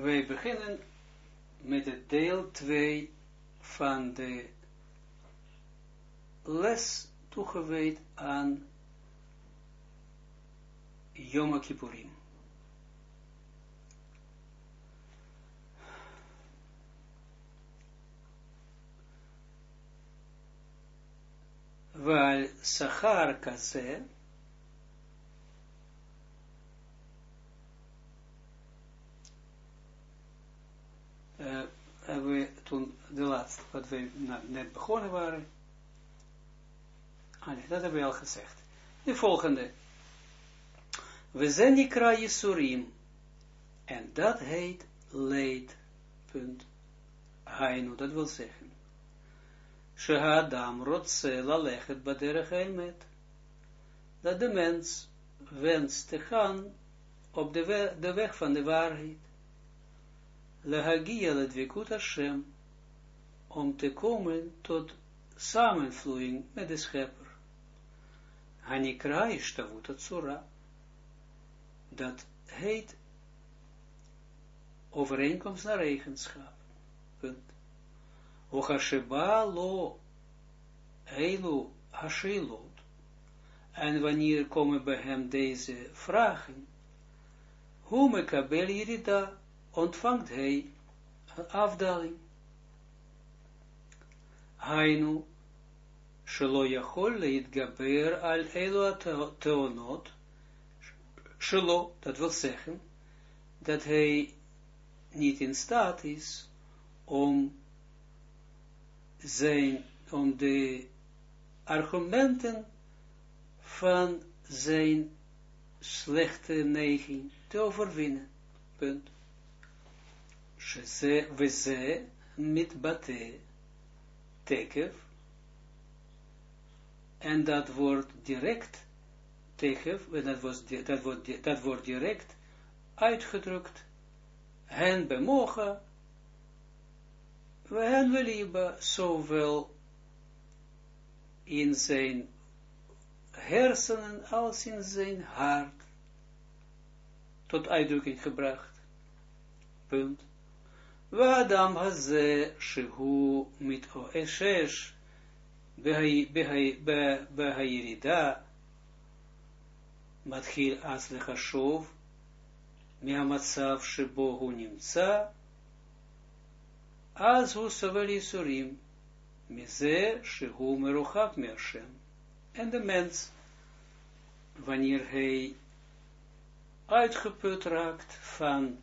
Wij beginnen met het deel 2 van de les toegewijd aan Yom Kippurim. Waar Sachar Kazeh uh, hebben we toen de laatste, wat we net begonnen waren. Ah dat hebben we al gezegd. De volgende. We zijn Nikra Yisurim. En dat heet leed. Punt. Dat wil zeggen. Shehadam rotse lalechet baderech elmet. Dat de mens wenst te gaan op de, de weg van de waarheid. Lehagia ledvikut Hashem. Om te komen tot samenvloeiing met de schepper. Hanikra ishtavut atsura. Dat heet overeenkomst naar eigenschap. Punt. Ochasheba lo eilu hashilot. En wanneer komen bij hem deze vragen? Hoe mekabel jirida ontvangt hij een afdaling? Hainu yachol leitgaber al eilu teonot. Shelo, dat wil zeggen, dat hij niet in staat is om zijn, om de argumenten van zijn slechte neiging te overwinnen. Punt. We ze met bate tekef en dat wordt direct tekef, dat, dat, wordt, dat wordt direct uitgedrukt hen bemogen we hebben liever zowel in zijn hersenen als in zijn hart tot uitdrukking gebracht. Punt. Adam haze shehu mit oeshesh בהירידה מתחיל אז לחשוב מהמצב שבו הוא נמצא אז הוא סובל ייסורים, מזה שהוא מרוחק מהשם. En de mens, wanneer hij uitgeput raakt van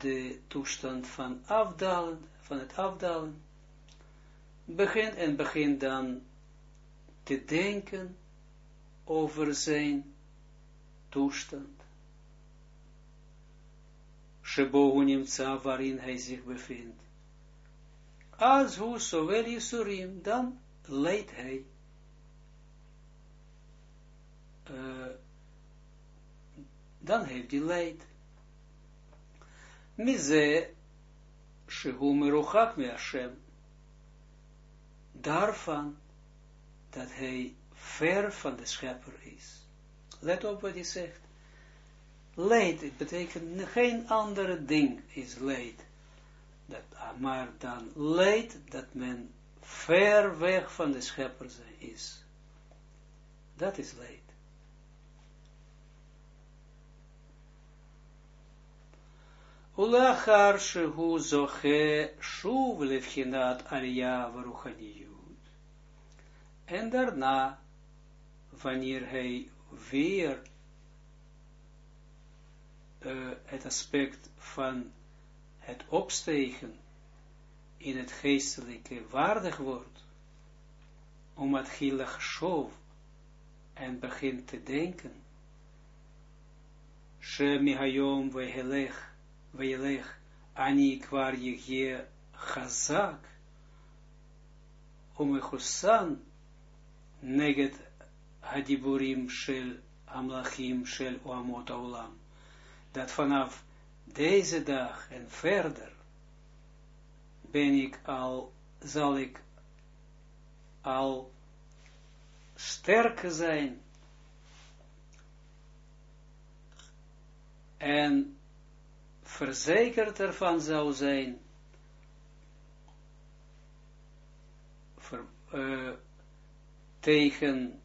de toestand van afdalen, van het afdalen, begint en begint dan te denken over zijn toestand. Shebo nimtza waarin hij zich bevindt. Als hoe zowel Yisurim, dan leidt hij. Uh, dan heeft hij leid. Shehu meruchak me Hashem. Daarvan, dat hij ver van de schepper is. Let op wat hij zegt. Leid, betekent geen andere ding is leid. Dat, maar dan leid dat men ver weg van de schepper is. Dat is leid. Ulachar shehu zoche shuv levchinat alia varuchaniyut. En daarna, wanneer hij weer het aspect van het opstegen in het geestelijke waardig wordt, om het gillig shov en begint te denken, She mihayom vehelech, vehelech, ani kwar je chazak, umechusan, neget hadiburim shel amlachim shel uamot olam dat vanaf deze dag en verder ben ik al, zal ik al sterker zijn en verzekerd ervan zou zijn, uh, tegen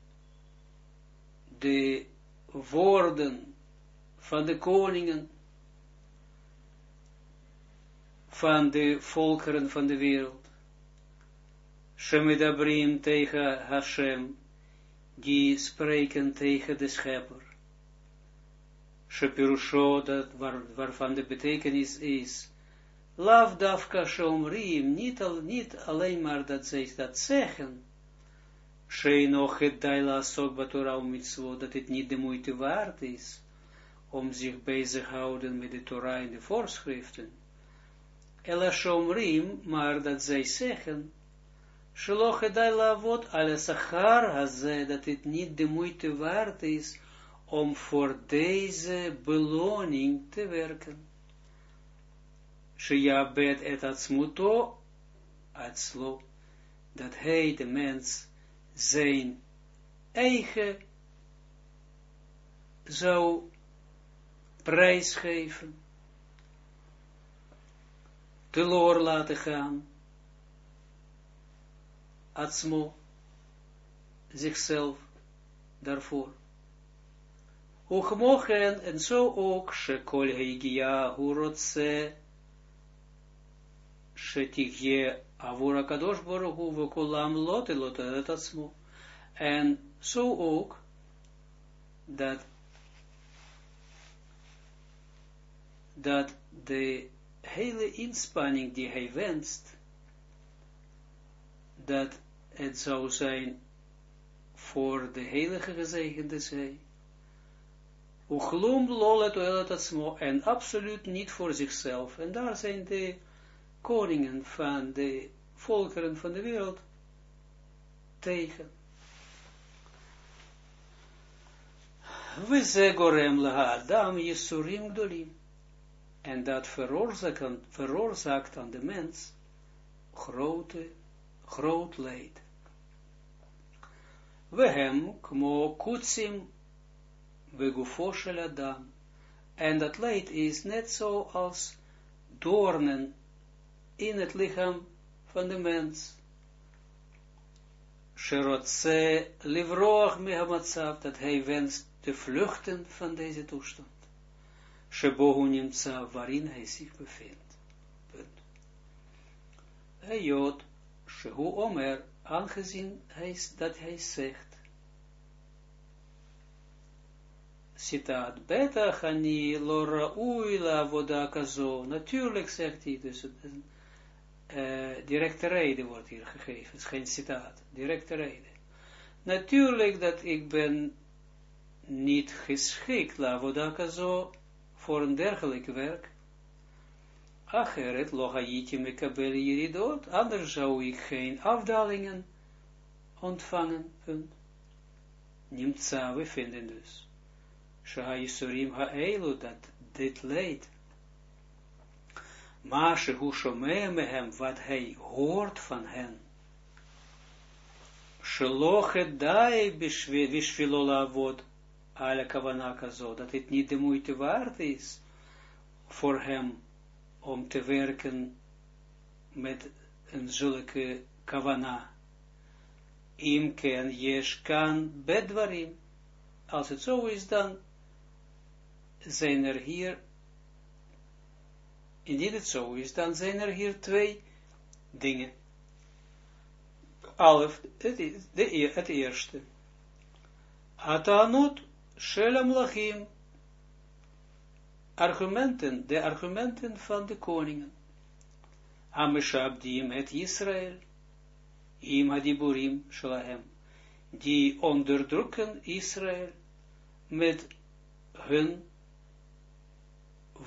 de woorden van de koningen, van de volkeren van de wereld. Shemidabrim tegen Hashem, die spreken tegen de schepper. Shepirusho, dat waar, waarvan de betekenis is, Lav dafka shomrim, niet, al, niet alleen maar dat zij dat zeggen, Sheino het daila sok batora mitzvot, dat het niet de moeite waard is, om zich bezig houden met de Torah en de voorschriften. Ela shomrim, maar dat zij zeggen, Shelo gedai lavot ala sachar dat het niet de moeite waard is om voor deze beloning te werken. Shia bet et atzmuto, atzlo, dat hij, de mens, zijn eigen zou prijsgeven, teloor laten gaan, atzmo, zichzelf daarvoor. Mogen en zo ook, shekol heigia, hoe rotse, shetigje, avura kadosh boruchu, vekulam lote lote het atzmo. En zo ook, dat, dat de hele inspanning die hij wenst, dat het zou zijn voor de heilige gezegende zij. Uchlum lolet oelet atzmo, en absoluut niet voor zichzelf. En daar zijn de koningen van de volkeren van de wereld tegen. We zegorem laha adam jesurim gdolim. En dat veroorzaakt, aan de mens grote groot leid. We hem, kmo kutsim, begufo shel adam. En dat leid is net zo als doornen in het lichaam van de mens. Sherotse livroach mehamatzav, dat hij wenst te vluchten van deze toestand. Shebohu nimtza, waarin hij zich bevindt. Punt. Jood Shehu Omer, aangezien hij, dat hij zegt, citaat, beta chani lora uila voda kazo, natuurlijk zegt hij, dus uh, directe reden wordt hier gegeven, het is geen citaat, directe reden. Natuurlijk dat ik ben niet geschikt, la voda kazo, voor een dergelijk werk, Acheret logayiti mekabel jiridot, anders zou ik geen afdalingen ontvangen, punt. Nimtza, we vinden dus. Shaha Yisurim ha'elu, dat dit leid. Maar shehu shomea mehem, wat hij hoort van hen. Sheloche dai bishvilola vod ala kavanaka zo, dat het niet de moeite waard is voor hem om te werken met een zulke kavana. Im ken yesh kan bedwarim. Als het zo is, dan zijn er hier, indien het zo is, dan zijn er hier twee dingen. Alef, het, de, het eerste. Atanot shelam lachim argumenten, de argumenten van de koningen. Ameshabdim et Israël, im hadiburim shalahem, die onderdrukken Israël met hun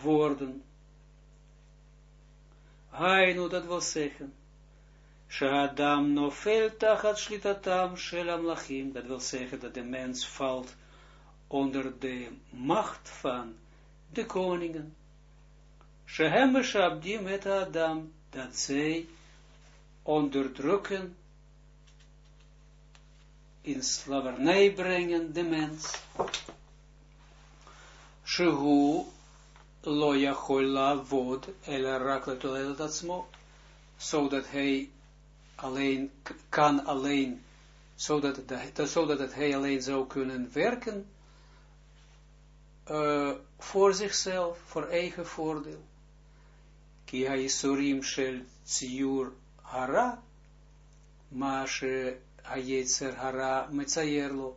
woorden. Hainu, dat wil zeggen, Shadam nofel tachat shlitatam shelam lachim, dat wil zeggen dat de mens valt onder de macht van de koningen. Shehem shabdim et Adam, dat zij onderdrukken, in slavernij brengen de mens. Shehu lo yachol lavod el rak letolelet atzmo, zodat hij alleen kan alleen, zodat, het, zodat hij alleen zou kunnen werken, uh, voor zichzelf, voor eigen voordeel. Ki ha-yisurim shel tziur hara, ma she ha-yetzer hara metzayerlo.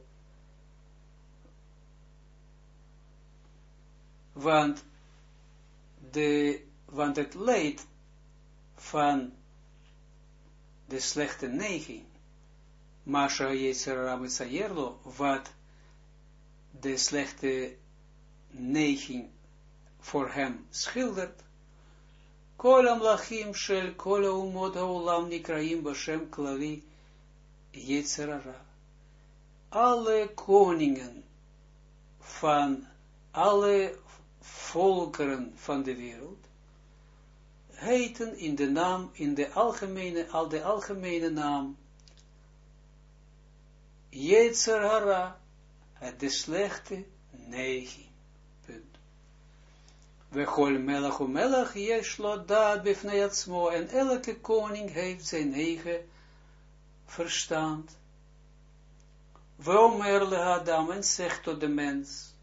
Want, de, want het leed van de slechte neiging, Masha Yetzera Metzayerlo, wat de slechte neiging voor hem schildert, Kolam lachim shel kola umod haolam nikraim bashem klali Yetzerara. Alle koningen van alle volkeren van de wereld heten in de naam, in de algemene, al de algemene naam, Yetzer Hara, het de slechte neiging. We gol melach o melach, jeslo en elke koning heeft zijn eigen verstand. We omerle Adam, en zegt tot de mens,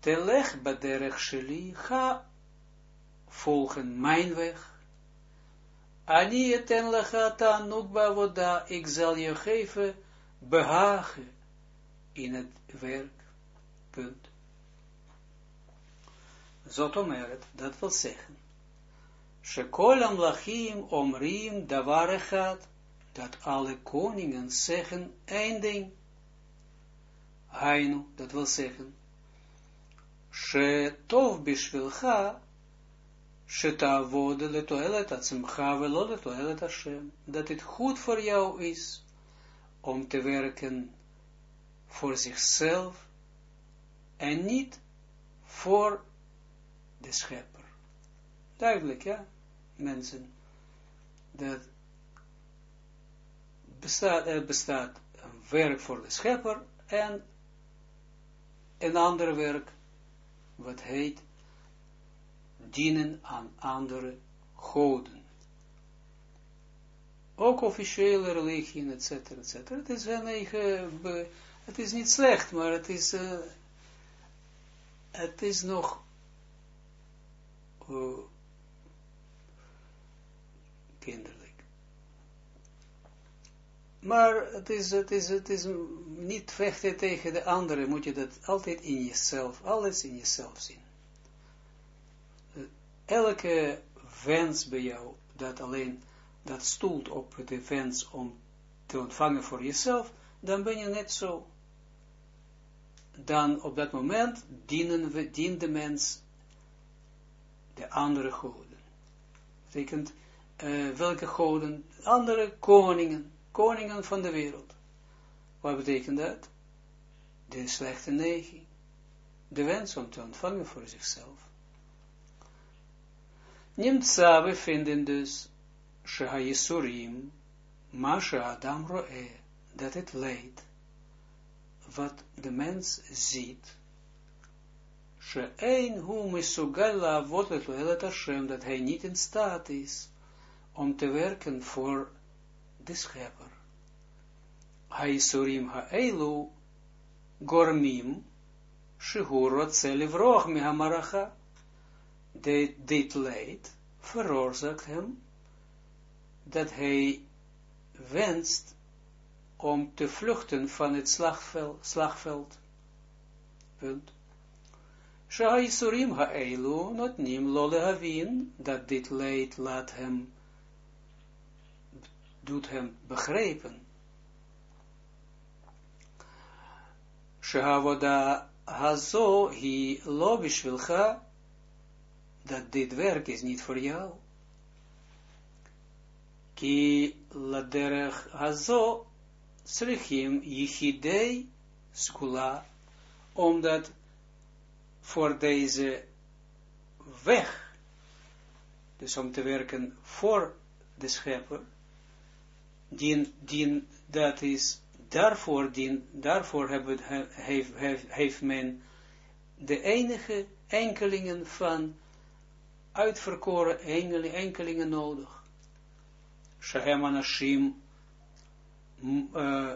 telech baderech sheli, ga volgen mijn weg. Ani eten lechata nukba voda, ik zal je geven behagen in het werk. Punt. Zotomeret, dat wil zeggen. Shekol amlachim omrim davar gaat, dat alle koningen zeggen één ding. Dat wil zeggen. Hashem. Dat het goed voor jou is om te werken voor zichzelf en niet voor de schepper. Duidelijk, ja, mensen. Dat bestaat, er bestaat een werk voor de schepper en een ander werk, wat heet dienen aan andere goden. Ook officiële religie, et cetera, et cetera. Het is een eigen, het is niet slecht, maar het is, uh, het is nog uh, kinderlijk. Maar het is, het is, het is niet vechten tegen de anderen, moet je dat altijd in jezelf, alles in jezelf zien elke wens bij jou, dat alleen, dat stoelt op de wens om te ontvangen voor jezelf, dan ben je net zo. Dan op dat moment dienen we, dient de mens de andere goden. Betekent, uh, welke goden? Andere koningen, koningen van de wereld. Wat betekent dat? De slechte neiging. De wens om te ontvangen voor zichzelf. Nimtza, we vinden dus, Shehayisurim, Masha Adam Roe, dat het leed, wat de mens ziet, She'ein hu misugal laavot het Hashem, dat hij niet in staat is om te werken voor de schepper. Hayisurim ha'elu gormim, Shehur rotze livroch mihamaracha, dit leid veroorzaakt hem dat hij wenst om te vluchten van het slagveld. slagveld. Punt. Shahaisurim ha'elu notnim lo dat dit leid laat hem, doet hem begrijpen. Shahavoda hazo hi lo bishvilcha dat dit werk is niet voor jou. Ki laderech hazo srichim yichidei skula, omdat voor deze weg, dus om te werken voor de schepper, die, die, dat is, daarvoor, die, daarvoor hebben, heeft, heeft, heeft men de enige enkelingen van uitverkoren enkelingen nodig. Shehem anashim uh,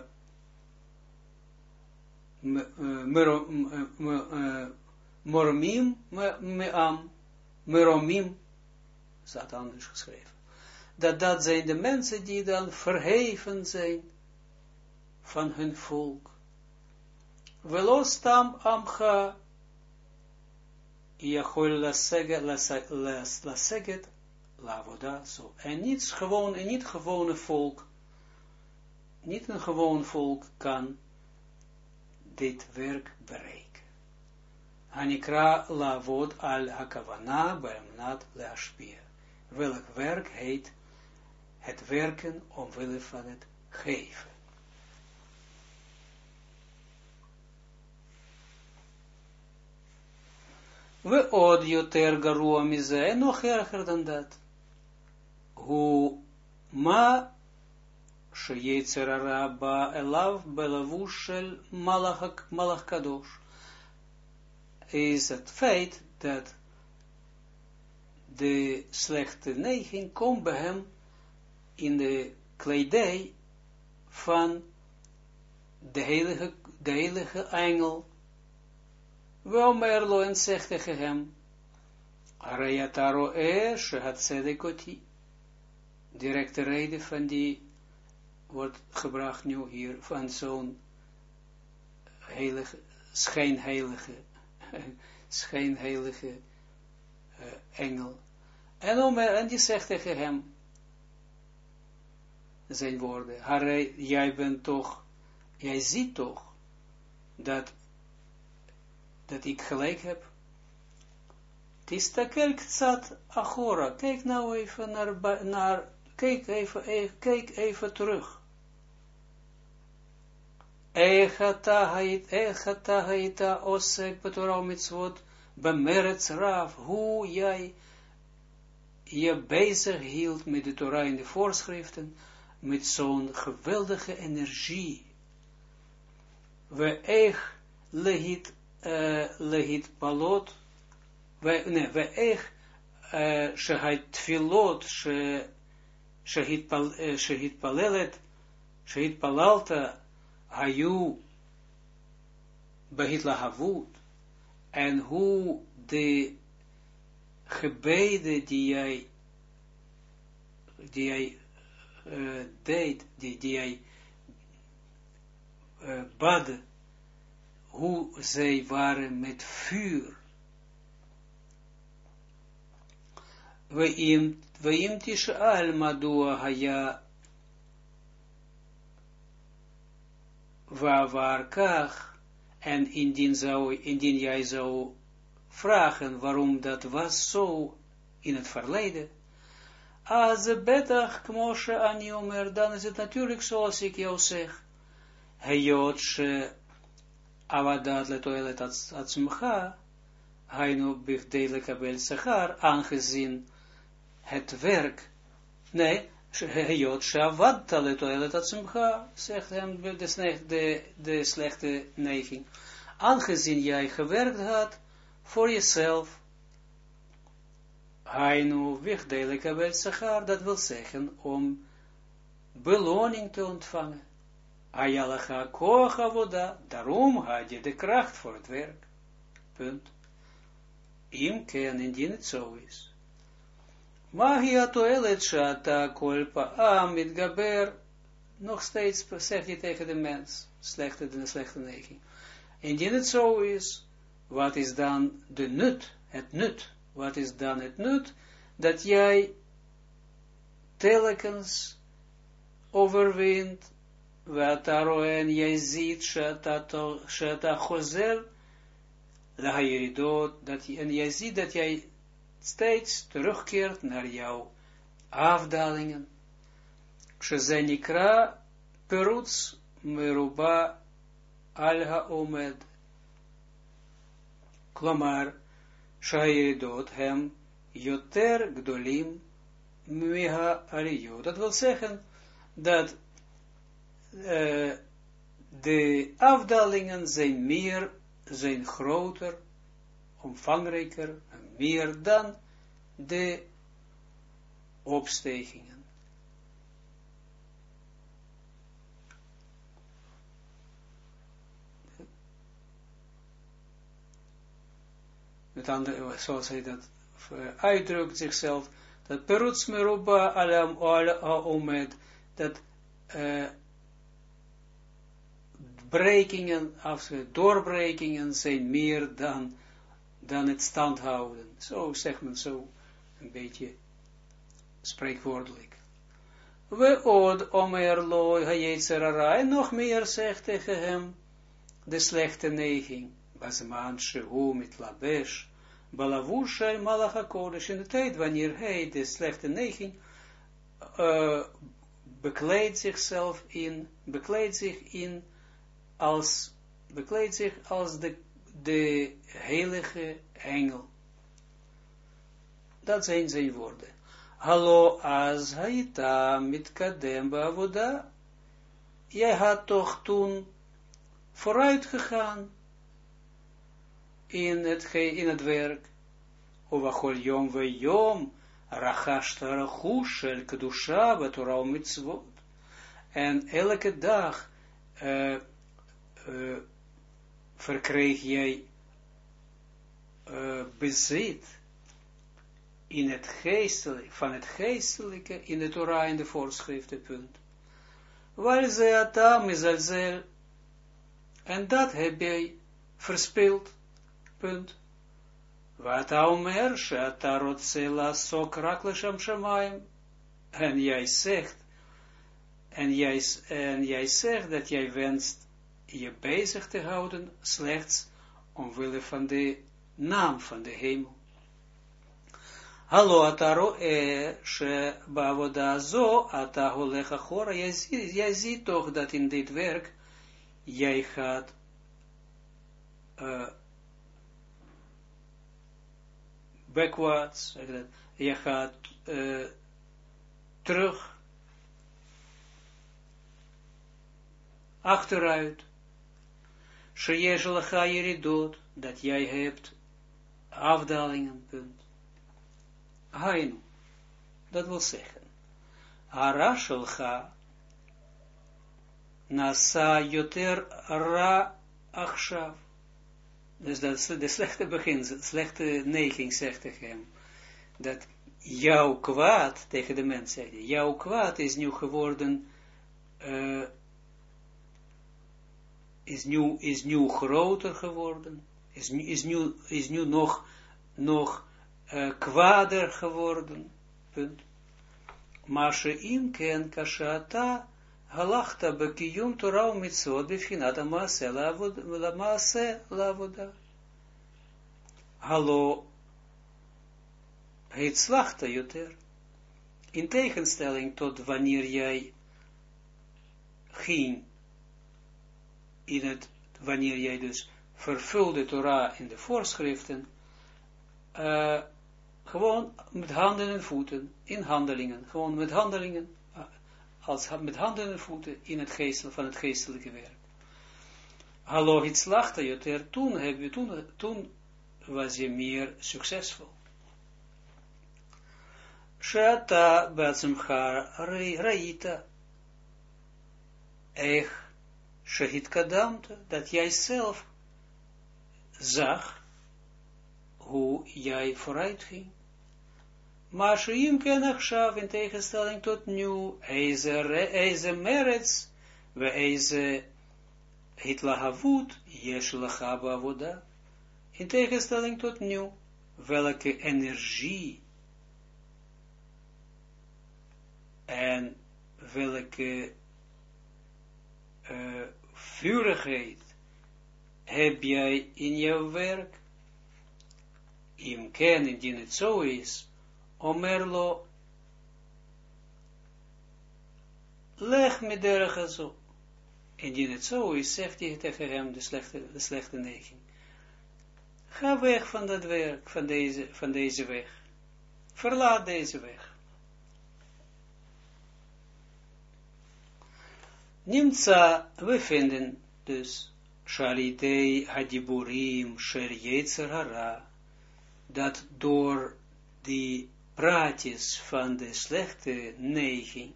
mormim meam, meromim, staat anders geschreven. Dat dat zijn de mensen die dan verheven zijn van hun volk. Velostam amcha, Yachol laseget lavoda, zo. En niet gewoon, en niet gewone volk, niet een gewoon volk kan dit werk bereiken. Hanikra lavod al hakavana beemnat leashpia. Welk werk heet het werken omwille van het geven. We od yoter garua mize, en nog erger dan dat. Hu ma sheyetzerara ba elav belavush shel malach kadosh. Is het feit dat de slechte neiging komt bij hem in de kledij van de heilige, de heilige engel wel en zegt hem, Arayataro e shehat sedekoti. Directe reden van die wordt gebracht nu hier van zo'n heilige, schijnheilige, schijnheilige uh, engel. En, Omer, en die zegt hem, zijn woorden, Harry, jij bent toch, jij ziet toch, dat dat ik gelijk heb. Tistakel zat achora. Kijk nou even naar, naar kijk even, even, kijk even terug. Echata haita osek betorah mitzvot bemerets raf. Hoe jij je bezig hield met de Torah in de voorschriften, met zo'n geweldige energie. We echt lehit lehit palot, nee, we eich, shehait tfilot, shehit palelet, shehit palalta, hayu, behit lahavut, en hoe de gebeden die jij, die jij uh, deed, die, die jij uh, bad, hoe zij waren met vuur. Tish'al madua haya waar kach, en indien, zou, indien jij zou vragen waarom dat was zo in het verleden, als betach kmoshe aniomer, dan is het natuurlijk zoals ik jou zeg, heyot avadat letoilet atzmcha, hainu bigdei lekabel sechar, aangezien het werk, nee, heyot sheavad letoilet atzmcha, zegt hem de, de, de slechte neiging, aangezien jij gewerkt had voor jezelf, hainu bigdei lekabel sechar, dat wil zeggen om beloning te ontvangen. Ayalacha koach avoda, daarom had je de kracht voor het werk. Punt. Im indien het zo is. Magia toelet shata kolpa amit gaber, nog steeds zegt hij tegen de mens, slechte, de slechte neiging. Indien het zo is, wat is dan de nut, het nut, wat is dan het nut, dat jij telkens overwint ואתה רואה, jij ziet, שאתה חוזר לירידות, dat, en jij ziet dat jij steeds terugkeert naar jouw afdalingen. שזה נקרא פירוץ מרובע על העומד. כלומר, Shayedot hem Joter Gdolim Miha Dat wil zeggen dat eh, de afdalingen zijn meer, zijn groter, omvangrijker, meer dan de opstegingen. Met andere, zoals hij dat uitdrukt zichzelf, dat peruts meruba alam omed, dat uh, brekingen, of doorbrekingen zijn meer dan, dan het standhouden. Zo zegt men zo, een beetje spreekwoordelijk. We od omer loy hayetzerara, en nog meer zegt tegen hem, de slechte neiging, bazman shehu mit labesh, balavusha malacha kodesh, in de tijd wanneer hij de slechte neiging uh, bekleedt zichzelf in, bekleedt zich in, als, bekleedt zich als de, de heilige engel. Dat zijn zijn woorden. Hallo, as haita mit kadem avoda. Jij had toch toen vooruit gegaan in het, in het werk. Ovachol yom ve yom, rachashta rachush el kedusha betorah mitzvot. En elke dag uh, uh, verkreeg jij uh, bezit in het geestelijke, van het geestelijke in de Torah in de voorschriften, punt. Waar ze atam is alzel, en dat heb jij verspeeld, punt. Wat omer, sheata rotzela sok raklesham shamayim, en jij zegt, en jij, en jij zegt dat jij wenst je bezig te houden, slechts omwille van de naam van de hemel. Hallo ataro e she bavoda zo ata holecha chora. Jij ziet toch dat in dit werk jij gaat backwards, je gaat uh, terug, achteruit, Sheyesh je dood, dat jij hebt afdalingen, punt. Hainu. Dat wil zeggen. Arashelcha nasa yoter ra achshav. Dus dat de slechte begin, slechte neiging zegt tegen hem, dat jouw kwaad, tegen de mens zegt jouw kwaad is nu geworden, uh, is, nu, is nu groter geworden, is, is, nu, is nu nog, nog uh, kwader geworden, punt. Maar sheim ken kashata halachta bekiyum Torah mitzvot bifhinat amaase lamaase lavoda. Hallo, het slachta joter. In tegenstelling tot wanneer jij ging in het, wanneer jij dus vervulde Torah in de voorschriften, uh, gewoon met handen en voeten, in handelingen. Gewoon met handelingen, eh, als met handen en voeten in het geestel, van het geestelijke werk. Hallo, het slachte je toen, heb je, toen, toen was je meer succesvol. Shata batzimcha raita. Ech, shahit kadamte, dat jij zelf zag hoe jij vooruit ging. Maar Sheim ken achshav in tegenstelling tot nu, eize merets, we eize hitlahavut, yesh lachaba avoda. In tegenstelling tot nu, welke energie en welke uh, vurigheid heb jij in jouw werk? Im ken, indien het zo is, Omerlo, leg me derge zo. Indien het zo is, zegt hij tegen hem de slechte, de slechte neiging. Ga weg van dat werk, van deze, van deze weg. Verlaat deze weg. Nimtza, we vinden dus, Shalidei hadiburim sher hara, dat door die praatjes van de slechte neiging,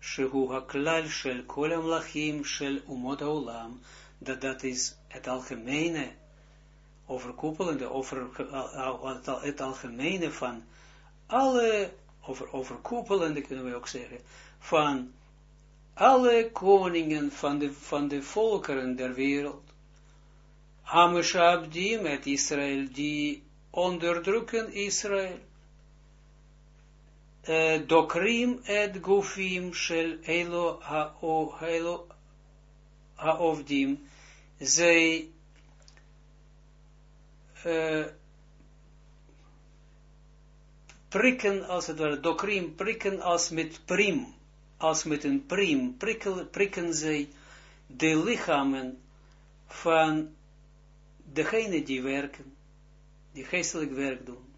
shehu haklal shel kolam lachim shel umot haolam, dat dat is het algemene, overkoepelende, over, het algemene van alle, over, overkoepelende kunnen we ook zeggen, van alle koningen van de, van de volkeren der wereld, Hameshabdi met Israël, die onderdrukken Israël, dokrim et gufim shel elo ha-elo ha-ovdim, zij uh, prikken als het ware, dokrim, prikken als met prim, als met een prim, prikken, prikken zij de lichamen van degene die werken, die geestelijk werk doen.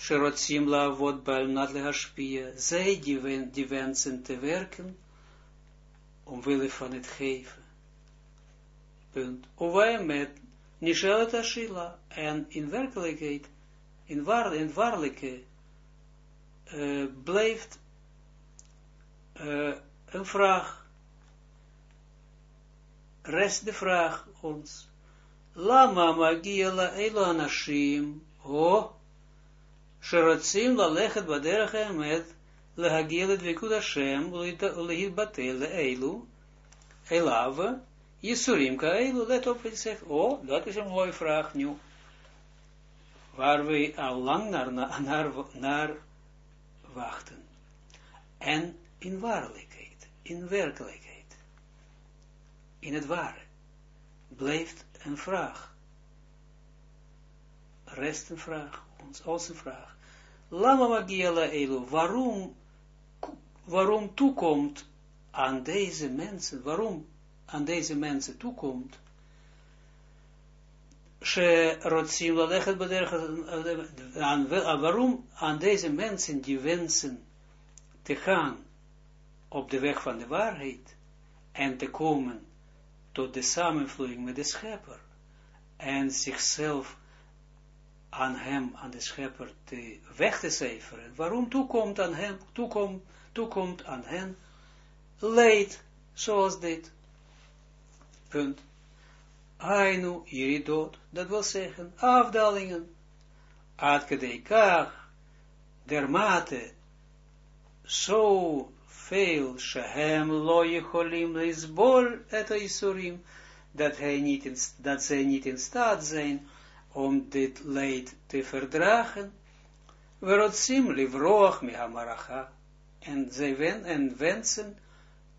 Sherotzim la vod bal lehashpia, zij die, wen, die wensen te werken, omwille van het geven. Punt. Uwai met Nishelet Ashila, en in werkelijkheid, in, waar, in waarlijke, blijft uh, een vraag, rest de vraag ons, Lama magia la elo anashim, o, sherotzim la lechet baderach emet, lehagia dvikud Hashem, lehit batel eilu, elava, Yisurim ka eilu, let op zegt, oh, dat is een mooie vraag nu, waar we al lang naar wachten. En in waarlijkheid, in werkelijkheid, in het ware, blijft een vraag. Rest een vraag, ons als vraag. Lama magiela elu, waarom, waarom toekomt aan deze mensen, waarom aan deze mensen toekomt, waarom aan deze mensen die wensen te gaan op de weg van de waarheid en te komen tot de samenvloeiing met de schepper en zichzelf aan hem, aan de schepper, te weg te cijferen. Waarom toekomt aan hem, toekomt, toekomt aan hen leed, zoals dit. Punt. Ainu, iridot, dat wil zeggen, afdalingen. Ad kadeikach, dermate, zo veel shehem lo yecholim leisbol et isurim, dat, hij niet in, dat zij niet in staat zijn om dit leid te verdragen, verotzim livroach mihamaracha, en zij wen, en wensen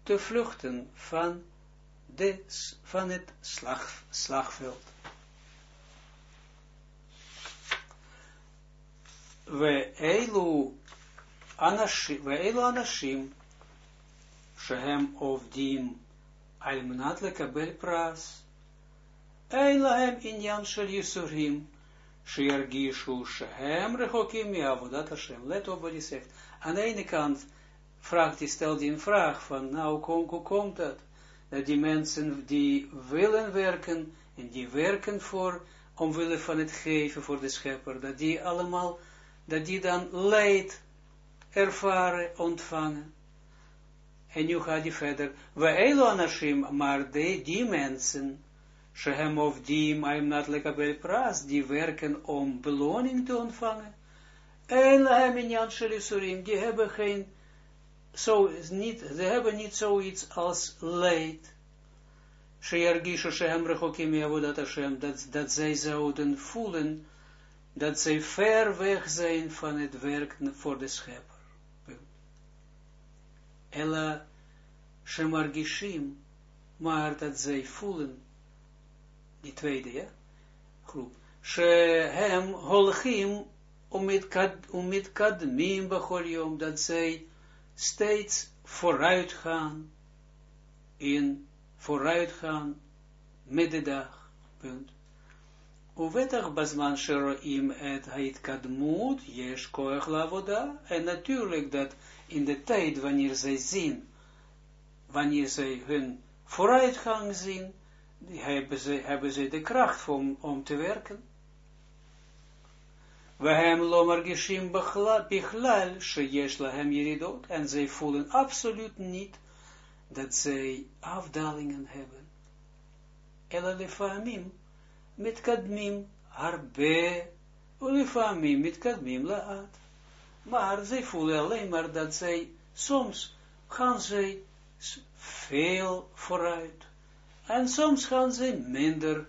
te vluchten van, de, van het slag, slagveld. We eilu anashim, we eilu anashim, shehem ovdim al menat lekabel pras, ein lahem inyan shel yisurim, shiargishu shehem rechokim miavodat Hashem. Let op wat hij zegt. Aan de ene kant vraagt hij, stelt hij een vraag van, nou, kom, hoe komt dat? Dat die mensen die willen werken, en die werken voor, omwille van het geven voor de schepper, dat die allemaal, dat die dan leid ervaren, ontvangen. En nu gaat hij verder. We maar de, die mensen, shehem of die, I'm not lekabel pras, die werken om beloning te ontvangen. En lahem inyan shelisurim, die hebben geen, zo niet, ze hebben niet zoiets als leid. Sheergishu shehem rechokim yavodat Hashem, dat, dat zij zouden voelen, dat zij ver weg zijn van het werk voor de schepper. Ella shemargishim, maar dat zij voelen, die tweede, ja, groep, shehem holchim, om met kadmim bacholium, dat zij steeds vooruit gaan, in vooruitgaan met de dag, punt. Uvetach bazman sheroim et hait kadmut, yesh koech lavoda, en natuurlijk dat in de tijd wanneer zij zien, wanneer zij hun vooruitgang zien, hebben zij, hebben zij de kracht om, om te werken. hem lo margishim bichlal, sheyesh lahem yeridot, en zij voelen absoluut niet dat zij afdalingen hebben. Ela lefamim, met kadmim, harbe, ulefamim, met kadmim laat. Maar zij voelen alleen maar dat zij, soms gaan zij veel vooruit. En soms gaan zij minder,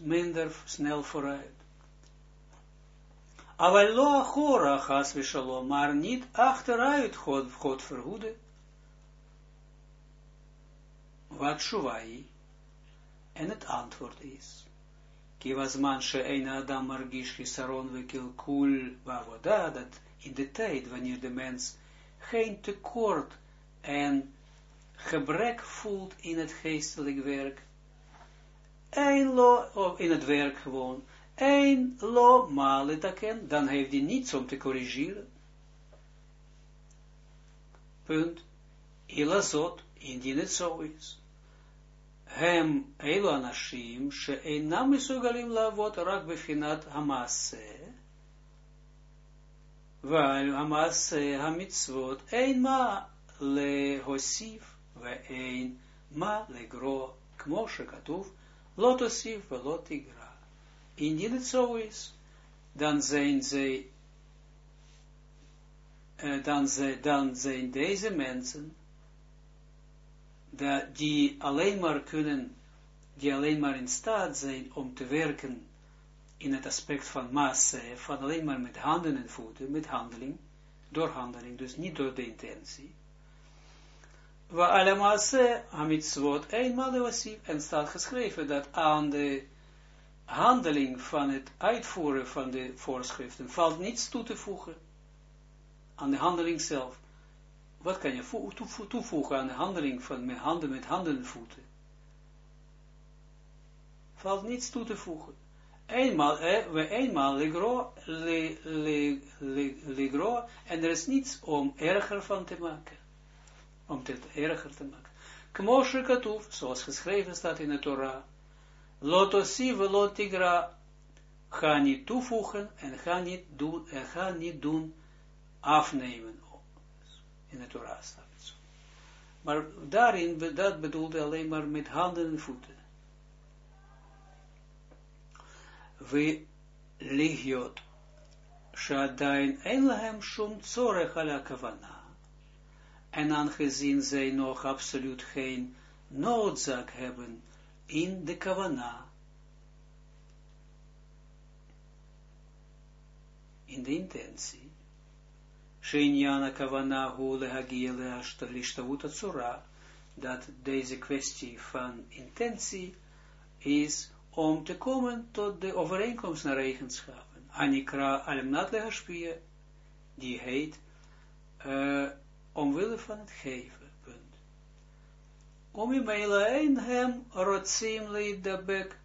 minder snel vooruit. Avallo achora, has shalom, maar niet achteruit, God, God verhoede. Wat shuvai? En het antwoord is, ki was man adam margish hisaron vekilkul vavoda, dat in de tijd, wanneer de mens geen tekort en gebrek voelt in het geestelijk werk, een lo, of in het werk gewoon, een lo maletaken, dan heeft hij niets om te corrigeren. Punt. Ilazot, indien het zo is. Hem elo anashim, she einam misugalim lavot rak befinat hamasse, Weil hamasse hamitzvot, ein ma lehosif, ve ein ma legro, kmo shekatuf, lotosif ve lotigra indien het zo is, dan zijn zij, uh, dan, zij, dan zijn deze mensen, die alleen maar kunnen, die alleen maar in staat zijn om te werken in het aspect van massa, van alleen maar met handen en voeten, met handeling, door handeling, dus niet door de intentie. Wa alle massa, amitzvot, eenmaal de en staat geschreven dat aan de handeling van het uitvoeren van de voorschriften valt niets toe te voegen aan de handeling zelf. Wat kan je toevoegen aan de handeling van met handen met handen en voeten? Valt niets toe te voegen. Eenmaal, eh, we eenmaal legro, le, le, le, legro, en er is niets om erger van te maken. Om het erger te maken. Kmoshe Katoef, zoals geschreven staat in de Torah, Lotosi velotigra ga niet toevoegen en ga niet doen, en ga niet doen afnemen. In het Torah staat het zo. Maar daarin, dat bedoelde alleen maar met handen en voeten. We ligiot, shadain lahem shum ala kavana. En aangezien zij nog absoluut geen noodzaak hebben in de kavana. In de intentie. Shinjana kavana hu lehagiele lishtavut tsura. Dat deze kwestie van intentie is om te komen tot de overeenkomst naar eigenschappen. Anikra lehashpia, die heet, uh, omwille van het geven om je hem rotzim leidabek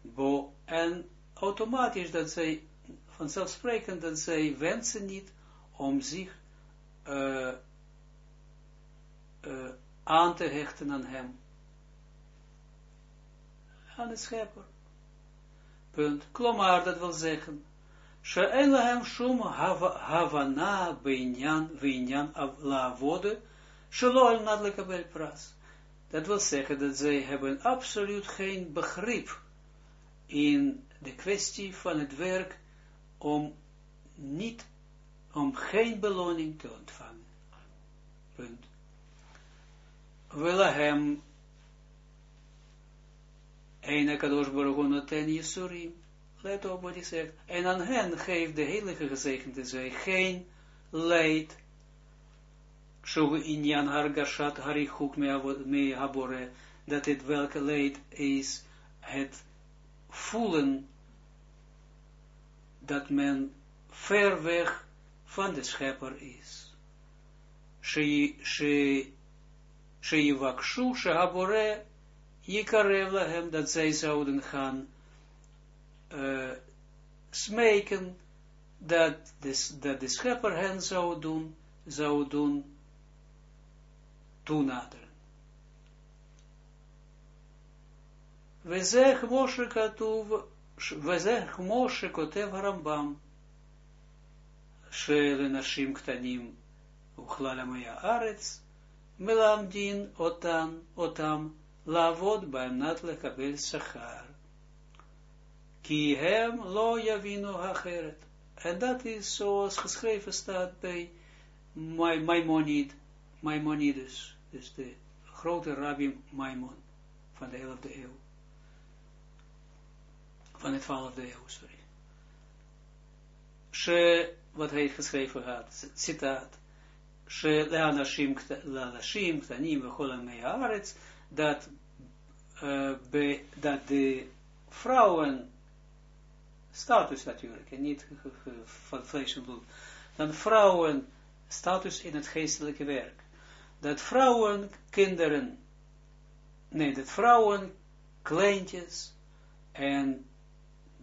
bo, en automatisch dat zij, vanzelfsprekend dat zij wensen niet om zich uh, uh, aan te hechten aan hem, aan de schepper. Punt. Klomar, dat wil zeggen, She'en lahem shum havana beinyan, beinyan la vode, shelo al nadlekabel pras. Dat wil zeggen dat zij hebben absoluut geen begrip in de kwestie van het werk om niet, om geen beloning te ontvangen. Punt. Willen hem een kadosh baruch ten Jesurim. Let op wat hij zegt. En aan hen geeft de heilige gezegende zij geen leid Shugu inyan hargashat harichuk me habore, dat het welke leed is het voelen dat men ver weg van de schepper is. Sheyivakshu shehabore yikarev lahem, dat zij zouden gaan uh, smeken dat de, dat de schepper hen zou doen, zou doen toenaderen. We zeggen Moshe Katuv וזה כמו שכותב הרמב"ם, שלנשים קטנים וכלל עמי הארץ, מלמדין אותן, אותם לעבוד באמנת לקבל שכר. Ki hem lo yavinu hacheret. En dat is zoals geschreven staat bij Maimonid, Maimonides, dus de grote rabbi Maimon van de 11e eeuw. Van de 12e eeuw, sorry. She, wat hij geschreven had, citaat. She, leanashim ktanim vecholam me'aretz, dat, uh, be, dat de vrouwen status natuurlijk, en niet van vlees en bloed, dan vrouwen, status in het geestelijke werk, dat vrouwen, kinderen, nee, dat vrouwen, kleintjes, en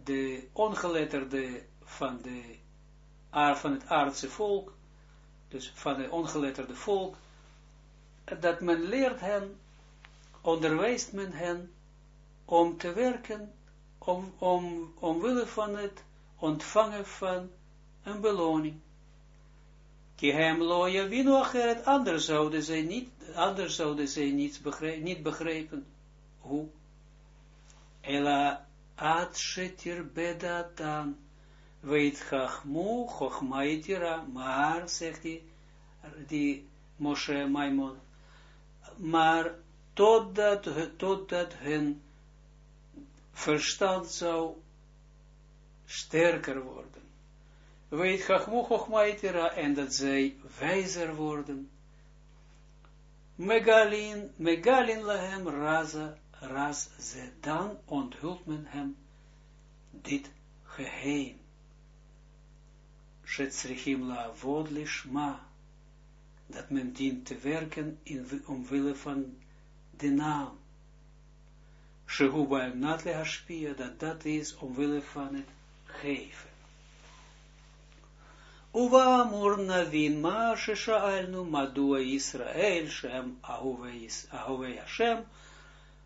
de ongeletterde van, de, van het aardse volk, dus van het ongeletterde volk, dat men leert hen, onderwijst men hen, om te werken om, om, omwille van het ontvangen van een beloning. Ki hem loya wino acheret, anders zouden zij niet, anders zouden zij niet, begrijpen, niet begrijpen. Hoe? Ela at shetir bedatan, weet chachmu, chochmaitira, maar, zegt die, die Moshe Maimon, maar totdat, totdat hun verstand zou sterker worden. Weet Chachmu en dat zij wijzer worden. Megalin, megalin lahem raza, raz ze, dan onthult men hem dit geheim. Shetzrichim la vod lishma, dat men dient te werken in, omwille van de naam. Shehu baem nat le hashpia, dat dat is omwille van het geven. Uva amur navin ma shesha'alnu madua Israel shem ahove Hashem,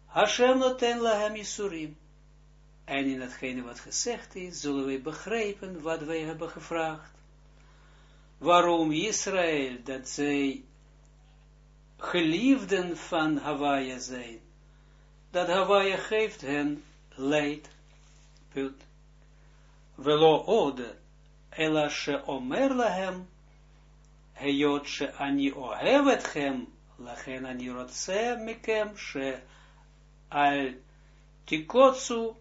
Hashem noten lahem Yisurim. En in hetgene wat gezegd is, zullen wij begrijpen wat wij hebben gevraagd. Waarom Israël, dat zij geliefden van Hawaii zijn, dat Hawaii geeft hen leid. Punt. Velo ode, ela she omer lahem, heyot she ani ohevet hem, lachen ani rotse mikem, she al tikotsu,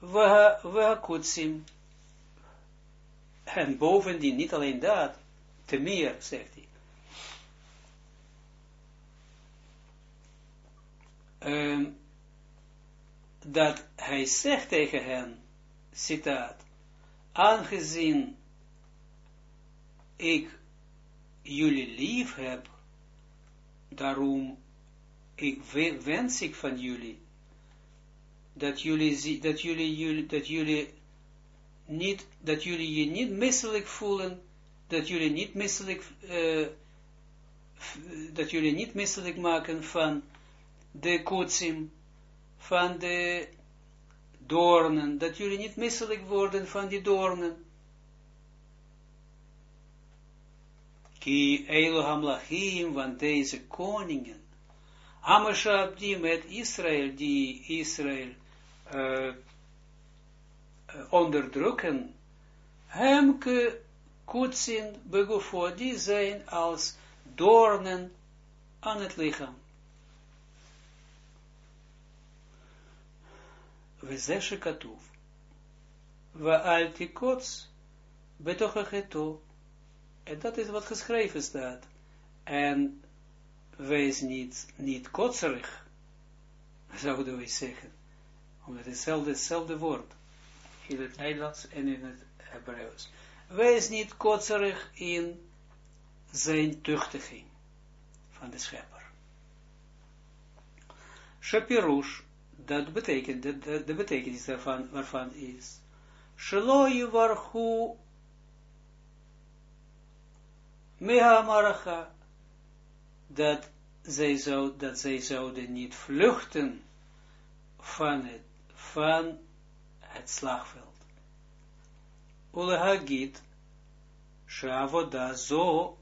vahakutsim. En bovendien, niet alleen dat, te meer, zegt um, dat hij zegt tegen hen, citaat, aangezien ik jullie lief heb, daarom ik wens ik van jullie, dat jullie, dat jullie, jullie, dat jullie niet, dat jullie je niet misselijk voelen, dat jullie niet misselijk, uh, dat jullie niet misselijk maken van de kutsim, van de doornen, dat jullie niet misselijk worden van die doornen. Ki Eloham Lachim, van deze koningen, Amashab die met Israël, die Israël uh, onderdrukken, Hemke kutsin begufo, die zijn als doornen aan het lichaam. וזה שכתוב, ואל תקוץ בתוככתו, en dat is wat geschreven staat, en wees niet, niet kotserig, zouden we zeggen, omdat het hetzelfde, hetzelfde woord, in het Nederlands en in het Hebreeuws. Wees niet kotserig in zijn tuchtiging van de schepper. Shapirush, dat betekent, de, de, betekenis daarvan, waarvan is, Shaloi warhu meha maracha, dat zij, dat zij zouden niet vluchten van het, van het slagveld. Ulehagit, Shavoda zo,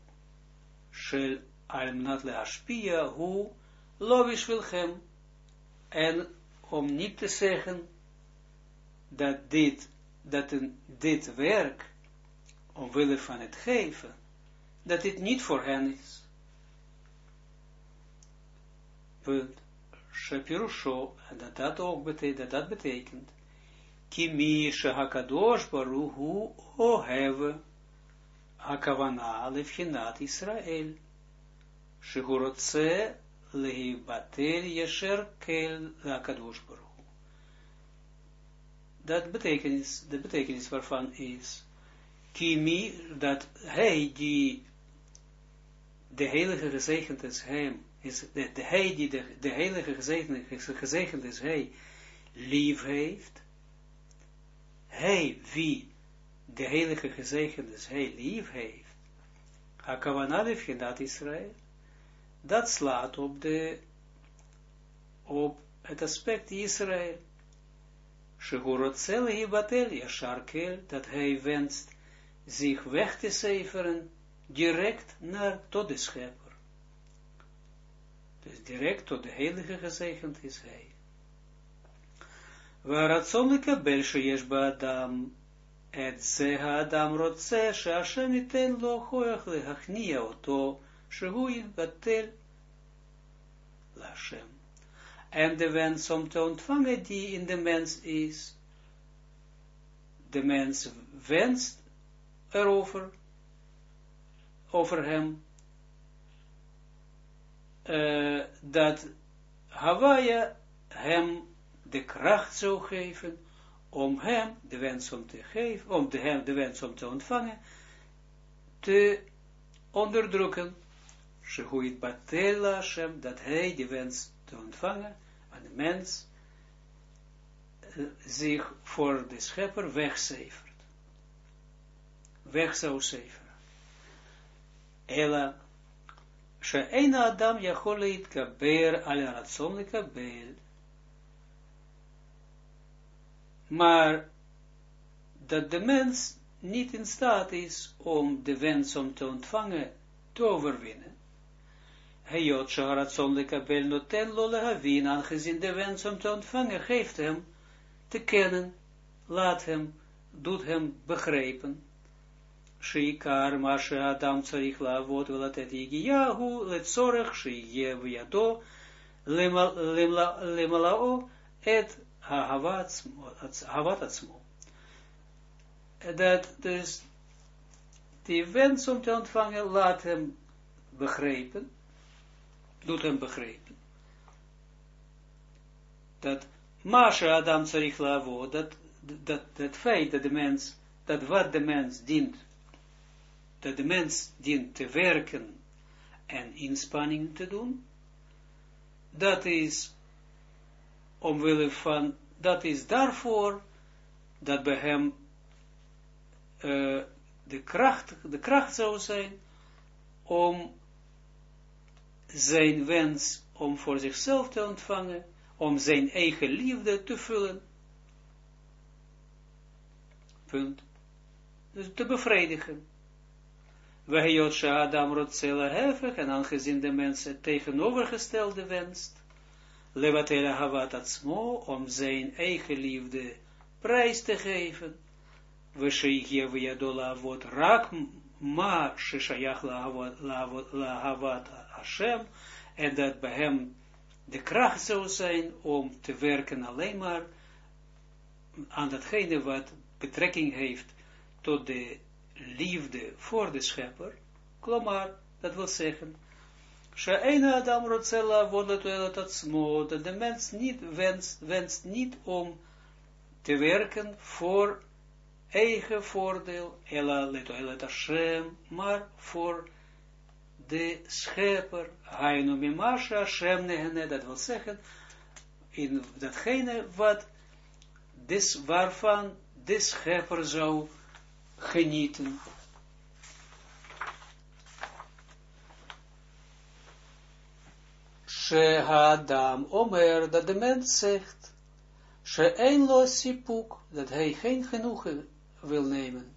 shel almnat leashpia, hu, lovish wilchem, en om niet te zeggen, dat dit, dat een, dit werk, omwille van het geven, dat dit niet voor hen is. Punt. Shapirusho, en dat dat ook betekent, dat dat betekent, kimi shehakadosh baruhu oheve hakavana lefchinat Israel, shehurotze lehibatel yesher kel hakadosh baruhu. Dat betekenis, de betekenis waarvan is, kimi, dat hij die de heilige gezegend is is de, hij die de, heilige gezegend, gezegend is hij, lief heeft, hij wie de heilige gezegend is hij lief heeft, Hakavanalif dat Israël, dat slaat op de, op het aspect Israël, Shehurotzel hibatel yashar kel, dat hij wenst zich weg te cijferen, direct naar tot de schepper. Dus direct tot de heilige gezegend is hij. Belshe yesh Adam, et ze Adam she Hashem iten lo choach lehachnia oto, shehu batel la Hashem. En de wens om te ontvangen die in de mens is, de mens wenst erover, over hem, uh, dat Hawaii hem de kracht zou geven om hem de wens om te geven, om de, hem de wens om te ontvangen, te onderdrukken, Shehuit Batela Hashem, dat hij de wens te ontvangen, aan de mens, uh, zich voor de schepper wegcijfert. Weg zou cijferen. Ela, שאין האדם יכול להתגבר על הרצון לקבל, maar dat de mens niet in staat is om de wens om te ontvangen te overwinnen. Heyot shaharatson lekabel noten lo lehavin, aangezien de wens om te ontvangen geeft hem te kennen, laat hem, doet hem begrijpen, Sheikar Masha Adam Tsarich Lavot Velatet Yigiyahu Letzorech Sheye Vyado Lemalao Et Havat Atzmo. Dat dus die wens om te ontvangen, laat hem begrijpen, doet hem begrijpen. Dat Masha Adam Tsarich Lavot, dat, dat, dat feit dat de mens, dat wat de mens dient dat de mens dient te werken en inspanning te doen, dat is omwille van, dat is daarvoor dat bij hem uh, de, kracht, de kracht zou zijn om zijn wens om voor zichzelf te ontvangen, om zijn eigen liefde te vullen. Punt. Dus te bevredigen. Weheyot Adam rotzela hefig, en aangezien de mensen tegenovergestelde wenst, levatela havat atzmo, om zijn eigen liefde prijs te geven, Vesheigje vyadola avot rak ma sheshayach la havat Hashem, en dat bij hem de kracht zou zijn om te werken alleen maar aan datgene wat betrekking heeft tot de liefde voor de schepper, klomar, dat wil zeggen, Sha'ena Adam Rotzella wordt atzmo, dat de mens niet wenst, wenst niet om te werken voor eigen voordeel, ela leto ela Hashem, maar voor de schepper, hainu mimasha Hashem negene, dat wil zeggen, in datgene wat, des, waarvan de schepper zou genieten. Shehadam Omer, dat de mens zegt, She'en lo sipuk, dat hij geen genoegen wil nemen.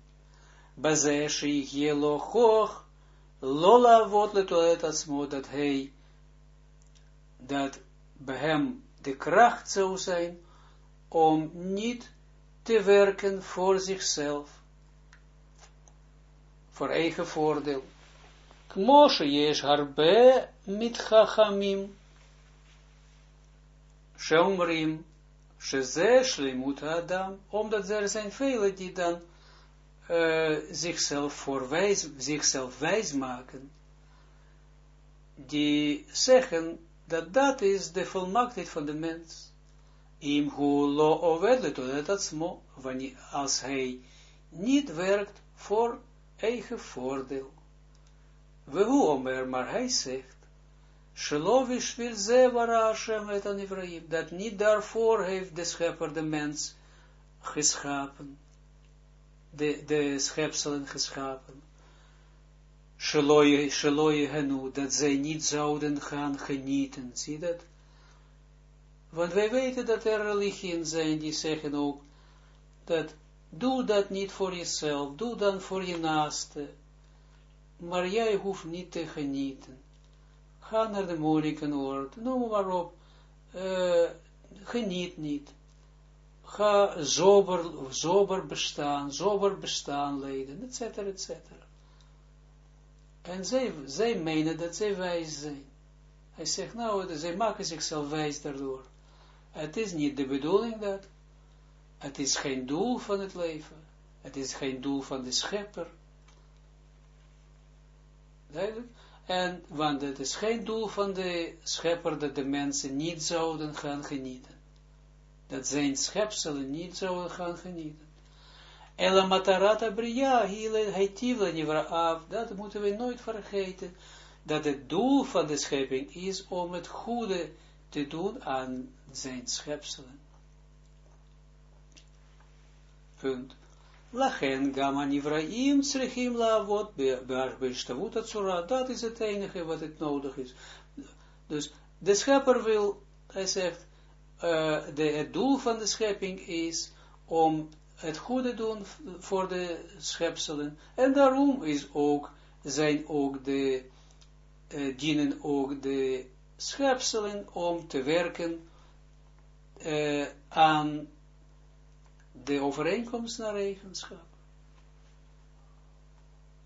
Baze lo hoog, lola wordt toilet atzmo, dat hij, dat bij hem de kracht zou zijn, om niet te werken voor zichzelf, voor eigen voordeel. Kmoshe yesh harbe mit chachamim, sheomrim, sheze shlimut adam, omdat er zijn velen die dan uh, zichzelf voor wijs, zichzelf wijs maken, die zeggen dat dat is de volmaaktheid van de mens. Im hu lo oved dat wanneer als hij niet werkt voor eigen voordeel. We omer, maar hij zegt, Shelovish wil ze wara Hashem et dat niet daarvoor heeft de schepper de mens geschapen, de, de schepselen geschapen. Shaloi henu, dat zij niet zouden gaan genieten, zie dat? Want wij weten dat er religieën zijn die zeggen ook, dat doe dat niet voor jezelf, doe dan voor je naaste, maar jij hoeft niet te genieten. Ga naar de monnikenoord, noem maar op, uh, geniet niet. Ga zober, zober bestaan, zober bestaan leiden, et cetera, et cetera. En zij, zij menen dat zij wijs zijn. Hij zegt, nou, zij maken zichzelf wijs daardoor. Het is niet de bedoeling dat. Het is geen doel van het leven. Het is geen doel van de schepper. Duidelijk? En, want het is geen doel van de schepper dat de mensen niet zouden gaan genieten. Dat zijn schepselen niet zouden gaan genieten. Ela matarata bria, hile nivra dat moeten we nooit vergeten, dat het doel van de schepping is om het goede te doen aan zijn schepselen. Punt. Lachen gama nivraim srechim lavot beishtavuta atzura. Dat is het enige wat het nodig is. Dus de schepper wil, hij zegt, uh, de, het doel van de schepping is om het goede doen voor de schepselen. En daarom is ook, zijn ook de, uh, dienen ook de schepselen om te werken uh, aan de overeenkomst naar eigenschap.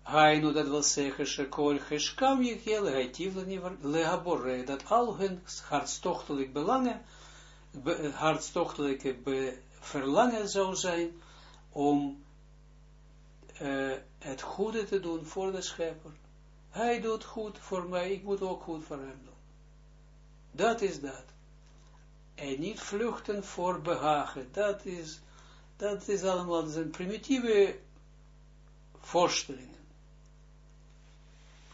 Hainu, dat wil zeggen, shekol geshkam jechiel, heitiv lehabore, dat al hun hartstochtelijk belangen, be, hartstochtelijke verlangen zou zijn, om uh, het goede te doen voor de schepper. Hij doet goed voor mij, ik moet ook goed voor hem doen. Dat is dat. En niet vluchten voor behagen. Dat is, dat is allemaal, zijn primitieve voorstellingen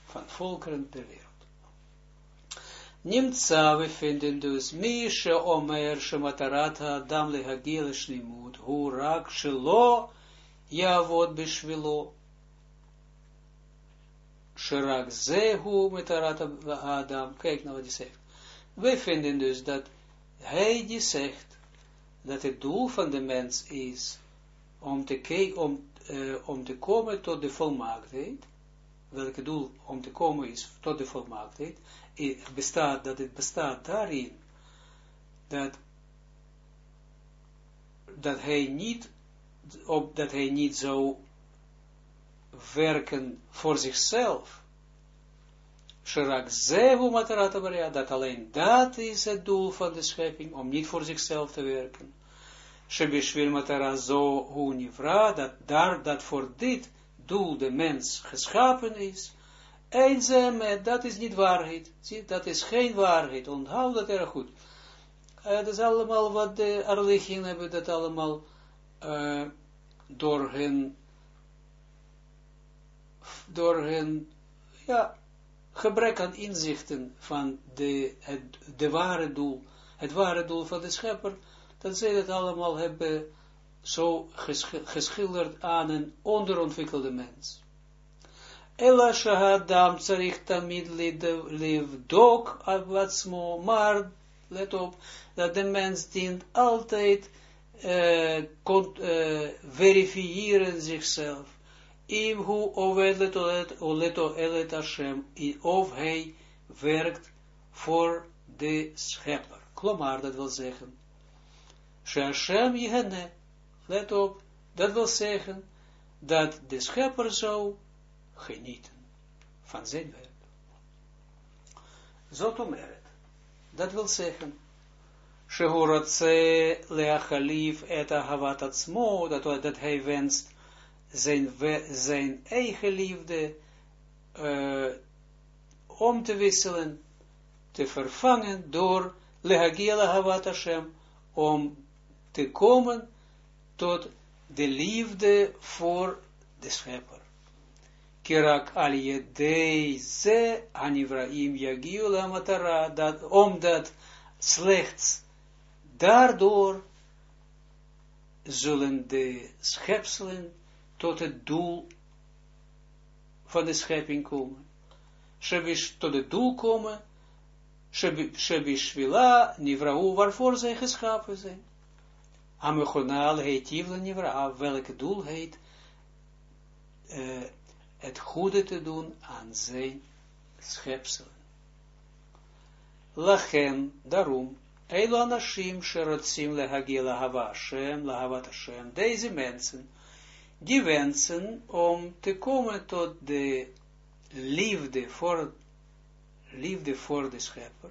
van volkeren ter wereld. Nimtza, we vinden dus, Misha Omer, Shematarat Adam lehagil shlimut, hu rak shelo, Yavod bishvilo, Shirak zehu metarat Adam, kijk nou wat hij zegt. Wij vinden dus dat hij die zegt dat het doel van de mens is om te, om, uh, om te komen tot de volmaaktheid, welke doel om te komen is tot de volmaaktheid, bestaat, dat het bestaat daarin, dat, dat hij niet, op, dat hij niet zou werken voor zichzelf, Shirak dat alleen dat is het doel van de schepping, om niet voor zichzelf te werken. Dat daar, dat voor dit doel de mens geschapen is, eenzaam, dat is niet waarheid. Zie, dat is geen waarheid. Onthoud dat erg goed. Uh, dat is allemaal wat de Arlechin hebben, dat allemaal uh, door hen, door hen, ja, gebrek aan inzichten van de, het de ware doel, het ware doel van de schepper, dat zij dat allemaal hebben zo geschilderd aan een onderontwikkelde mens. Ella shahadam tsarich tamid livdok avatsmo, maar let op, dat de mens dient altijd, uh, uh, verifiëren zichzelf, im hu oved leto elet Hashem, of hij werkt voor de schepper. Klomar, dat wil zeggen, She Hashem jehene, let op, dat wil zeggen, dat de schepper zou genieten van zijn werk. Zot omeret. Dat wil zeggen, Shehurotze leachalif et ahavat atzmo, dat, dat hij wenst zijn, zijn eigen liefde uh, om te wisselen, te vervangen door lehagiel ahavat Hashem, om te komen tot de liefde voor de schepper. Kirak al yedei ze anivraim yagiu la matara, dat omdat slechts daardoor zullen de schepselen tot het doel van de schepping komen. Shebish tot het doel komen, Shebishvila nivrau, waarvoor zij geschapen zijn. Amechonal heet nivra, welke doel heet uh, het goede te doen aan zijn schepselen. Lachen, daarom, Eilo anashim sherotzim lehagila hava Hashem, lahavat Hashem, deze mensen, die wensen om te komen tot de liefde voor, liefde voor de schepper,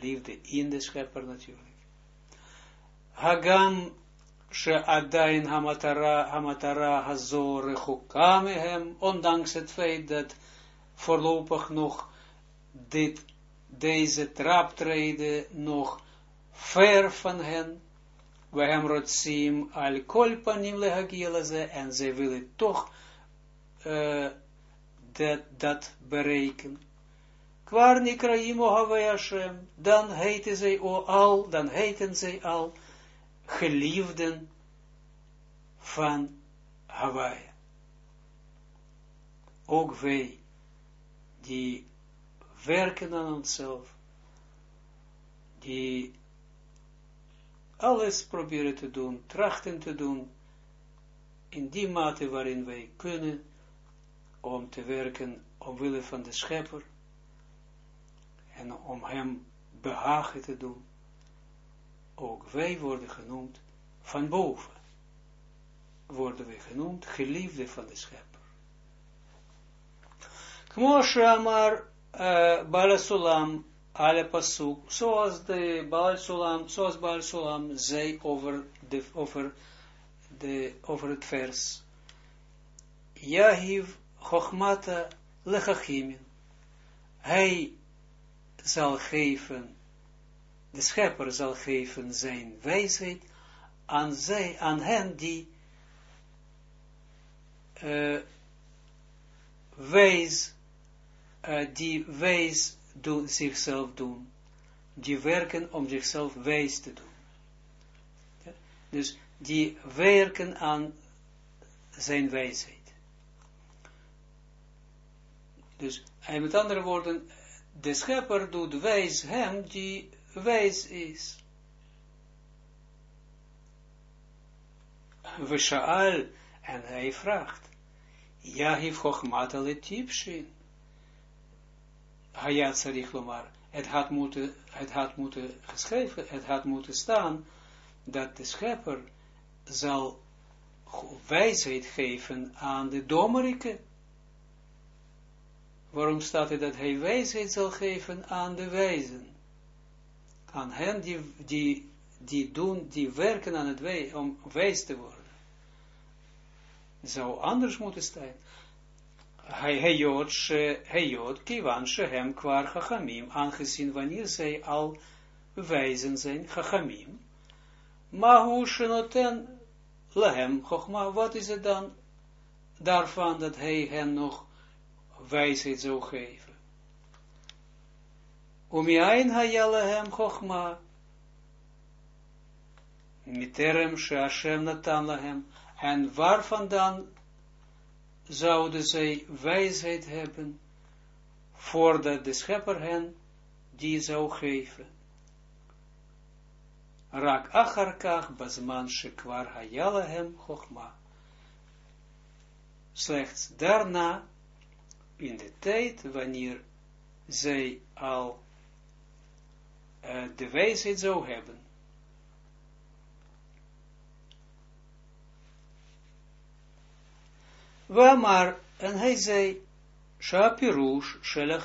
liefde in de schepper natuurlijk. Hagam she'adain hamatara, hamatara hazor rechuka mehem, ondanks het feit dat voorlopig nog dit, deze traptreden nog ver van hen, we hem al kolpanim lehagielaze, en ze willen toch uh, dat, dat bereiken. Kwar nikraim Ohave Hashem, dan heten zij al, dan heten zij al geliefden van Hawaii. Ook wij, die werken aan onszelf, die alles proberen te doen, trachten te doen, in die mate waarin wij kunnen, om te werken omwille van de schepper, en om hem behagen te doen, ook wij worden genoemd van boven, worden wij genoemd geliefde van de schepper. Kmo Shamar uh, Balasulam ale pasuk, zoals de Baal Sulam, zoals zei over, over, de, over het vers. Yahiv Chochmata Lechachimin. Hij zal geven, de schepper zal geven zijn wijsheid aan, zij, aan hen die uh, wijs, uh, die wijs doen, zichzelf doen, die werken om zichzelf wijs te doen. Dus die werken aan zijn wijsheid. Dus, en met andere woorden, de schepper doet wijs hem die wijs is. We en hij vraagt, Yahiv chochmat ale tipshin. Hayat sarich lomar. Het had moeten, het had moeten geschreven, het had moeten staan, dat de schepper zal wijsheid geven aan de domeriken. Waarom staat er dat hij wijsheid zal geven aan de wijzen? Aan hen die, die, die doen, die werken aan het wij, om wijs te worden. Zou anders moeten staan. Jood, kiwan hem kwar chachamim, aangezien wanneer zij al wijzen zijn, chachamim, mahu shenoten lahem chochma, wat is het dan daarvan dat hij hen nog wijsheid zou geven. Umiain hayalahem chochma. Miterem she natan lahem. En waarvan dan zouden zij wijsheid hebben voordat de schepper hen die zou geven. Rak acharkach bazman shekwar hayala hem chokma. Slechts daarna, in de tijd, wanneer zij al uh, de wijsheid zou hebben. maar en hij zei, Shapirush shel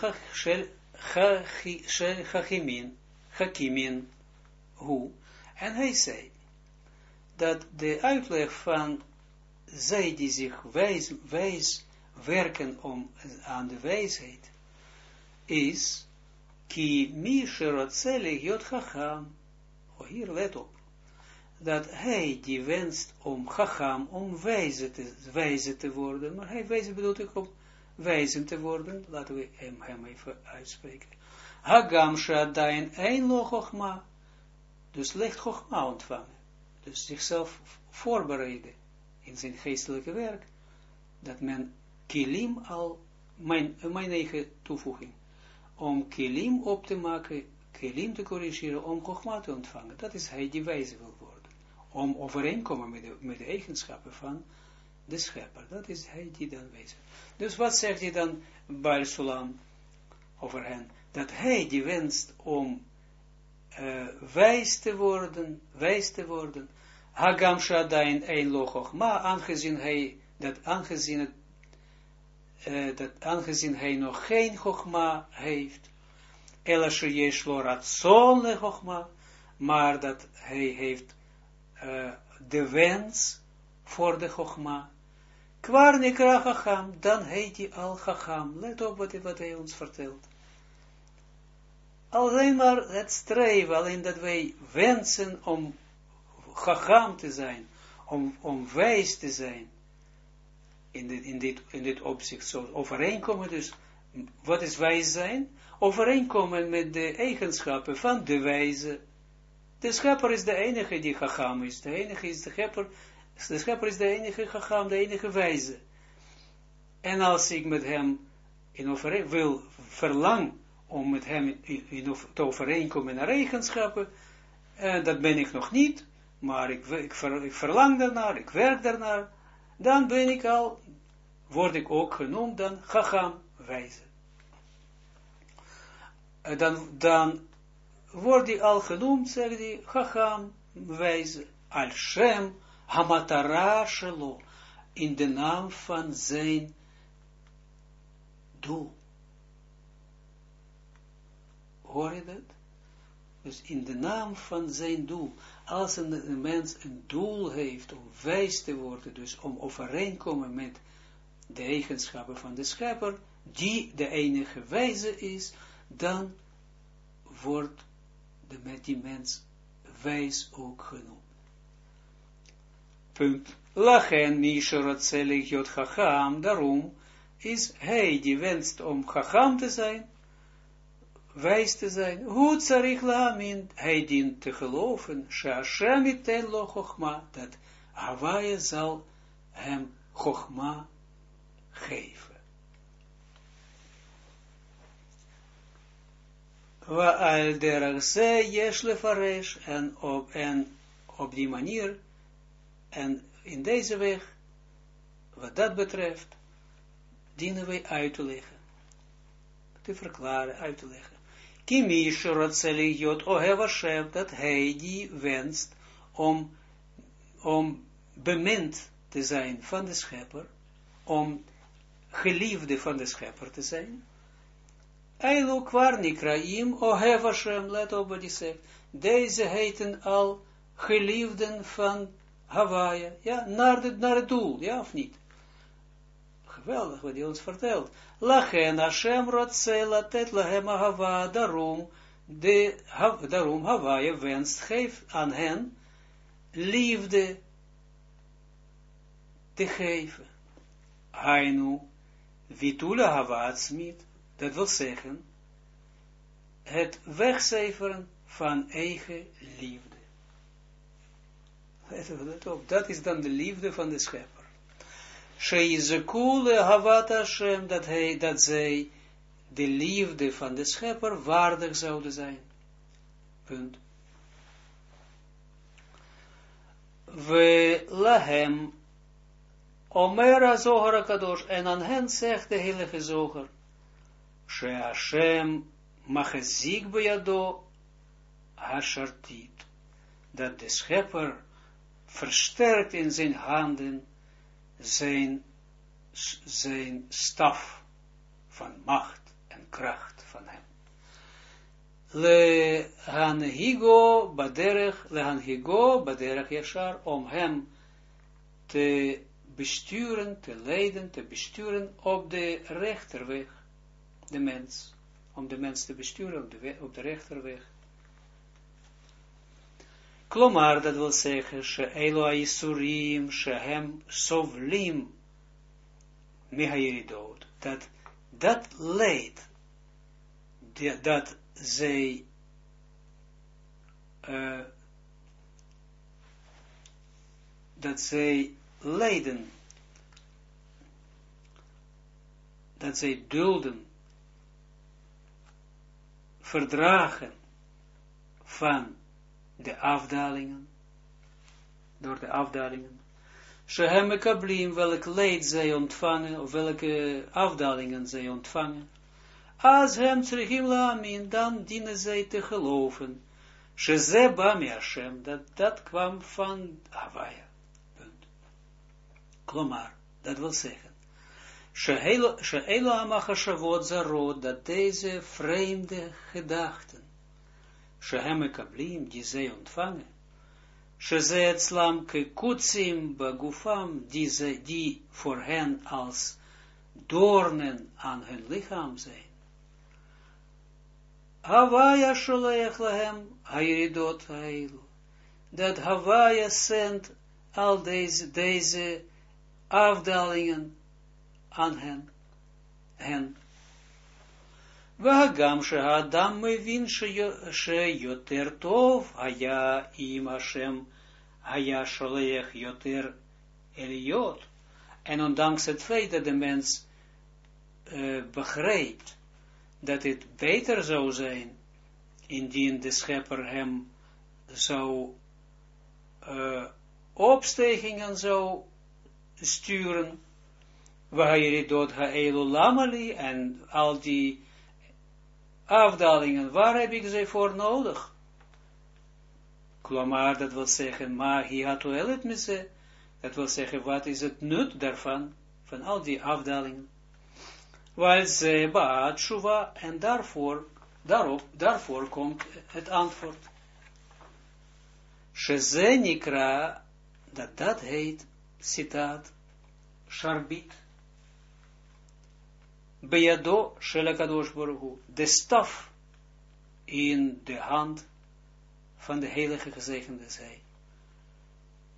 chachimin, chakimin, hoe, en hij zei, dat de uitleg van zij die zich wijs, wijs werken om, aan de wijsheid, is, ki mi sherotzele jot chacham, oh hier let op, dat hij die wenst om chacham, om wijze te, wijze te worden, maar hij wijze bedoelt ik om wijzen te worden, laten we hem, hem even uitspreken. Hagam shadain ein lo dus licht chochma ontvangen, dus zichzelf voorbereiden in zijn geestelijke werk, dat men kilim al, mijn, mijn eigen toevoeging, om kilim op te maken, kilim te corrigeren, om chochma te ontvangen, dat is hij die wijze wil worden om overeenkomen met de, met de eigenschappen van de schepper. Dat is hij die dan wezen. Dus wat zegt hij dan bij Sulam over hen? Dat hij die wenst om uh, wijs te worden, wijs te worden, Hagam Shadain lochoch, maar aangezien hij, dat aangezien het, uh, dat aangezien hij nog geen chogma heeft, Ela sheyesh lo ratzon le chogma, maar dat hij heeft uh, de wens voor de Chogma. Kwar nikra Chacham, dan heet hij al Chacham. Let op wat, wat hij ons vertelt. Alleen maar het streven, alleen dat wij wensen om Chacham te zijn, om, om wijs te zijn, in dit, in dit, in dit opzicht, zo overeenkomen dus, wat is wijs zijn? Overeenkomen met de eigenschappen van de wijze, de schepper is de enige die gacham is. De enige is de schepper. De schepper is de enige gacham, de enige wijze. En als ik met hem in wil verlang om met hem in, te overeenkomen naar eigenschappen, en dat ben ik nog niet, maar ik, ik, ik verlang daarnaar, ik werk daarnaar, dan ben ik al, word ik ook genoemd dan gacham, wijze. Dan, dan wordt die al genoemd, zegt die, Chacham, wijze, Al-Shem, Hamatara in de naam van zijn doel. Hoor je dat? Dus in de naam van zijn doel. Als een, mens een doel heeft om wijs te worden, dus om overeenkomen met de eigenschappen van de schepper, die de enige wijze is, dan wordt de, met die mens wijs ook genoemd. Punt. Lachen mishoratzelig jot chacham, daarom is hij die wenst om chacham te zijn, wijs te zijn, hoe tzarich lamin, hij dient te geloven, Hashem iten lo chochma, dat Hawaii zal hem chochma geven. Wa al derach ze yesh lefaresh, en op, en op die manier, en in deze weg, wat dat betreft, dienen wij uit te leggen, te verklaren, uit te leggen. Kimi shorotzeli jot ohev Hashem, dat hij die wenst om, om bemind te zijn van de schepper, om geliefde van de schepper te zijn, Eilu kwar nikraim, o Hashem, let op wat hij zegt. Deze heten al geliefden van Hawaii, ja, naar, de, naar het doel, ja of niet? Geweldig wat hij ons vertelt. Lachen Hashem rotze latet lahem hava, daarom, de, ha, daarom wenst, geef aan hen liefde te geven. Hainu, vitula hava atzmit, dat wil zeggen, het wegcijferen van eigen liefde. Dat is dan de liefde van de schepper. Sheizekule havat Hashem, dat hij, dat zij de liefde van de schepper waardig zouden zijn. Punt. We lahem Omer Zohar Kadosh, en aan hen zegt de heilige Zohar, She Hashem machezik bejado hashartit, dat de schepper versterkt in zijn handen zijn, zijn staf van macht en kracht van hem. Le hanhigo baderech, le hanhigo yashar, om hem te besturen, te leiden, te besturen op de rechterweg, de mens, om de mens te besturen op de, op de rechterweg. Klomar, dat wil zeggen, she elo aisurim, she hem sovlim, mehayiridot, dat dat leed, dat zij uh, dat zij lijden, dat zij dulden, verdragen van de afdalingen, door de afdalingen. Shehem mekablim, welk leed zij ontvangen, of welke afdalingen zij ontvangen. Als hem terugim lamin, dan dienen zij te geloven. Sheze bami Hashem, dat dat kwam van Hawaii. Klomar, dat wil zeggen, She'elo amachashavot zarot, dat deze vreemde gedachten, Shehem kablim, die zij ontvangen, Sheze etzlam kekutsim bagufam, die, voor hen als doornen aan hun lichaam zijn. Havaya sholech lahem, hayridot hailu. Dat Havaya zendt al deze, deze afdalingen aan hen. hen. והגם שהאדם מבין שיותר טוב היה אם השם היה שולח יותר eliyot. En ondanks het feit dat de mens uh, begrijpt dat het beter zou zijn indien de schepper hem zou uh, opstegingen zou sturen, waar je dood ha'elu lamali, en al die afdalingen, waar heb ik ze voor nodig? Klomar, dat wil zeggen, maar hij had het met ze, dat wil zeggen, wat is het nut daarvan, van al die afdalingen? Weil ze baat shuva, en daarvoor, daarop, daarvoor komt het antwoord. Sheze nikra, dat dat heet citaat, Sharbit, Bejado Shelakadosh Baruch de staf in de hand van de heilige gezegende zij.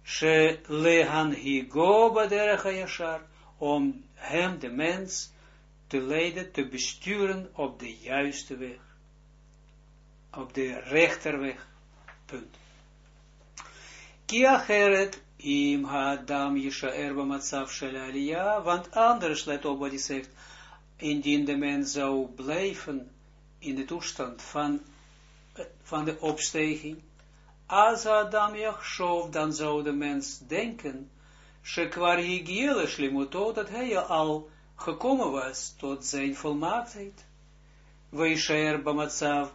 She lehan higo baderech yashar, om hem, de mens, te leiden, te besturen op de juiste weg. Op de rechterweg. Punt. Kia Heret Im Adam Yishaer B'matzav Shel Aliyah, want anders, let op wat hij zegt, indien de mens zou blijven in de toestand van, van de opstijging, als Adam Yachshov, dan zou de mens denken, Shekwar Higiele Shlimuto, dat hij al gekomen was tot zijn volmaaktheid. Weishaer B'matzav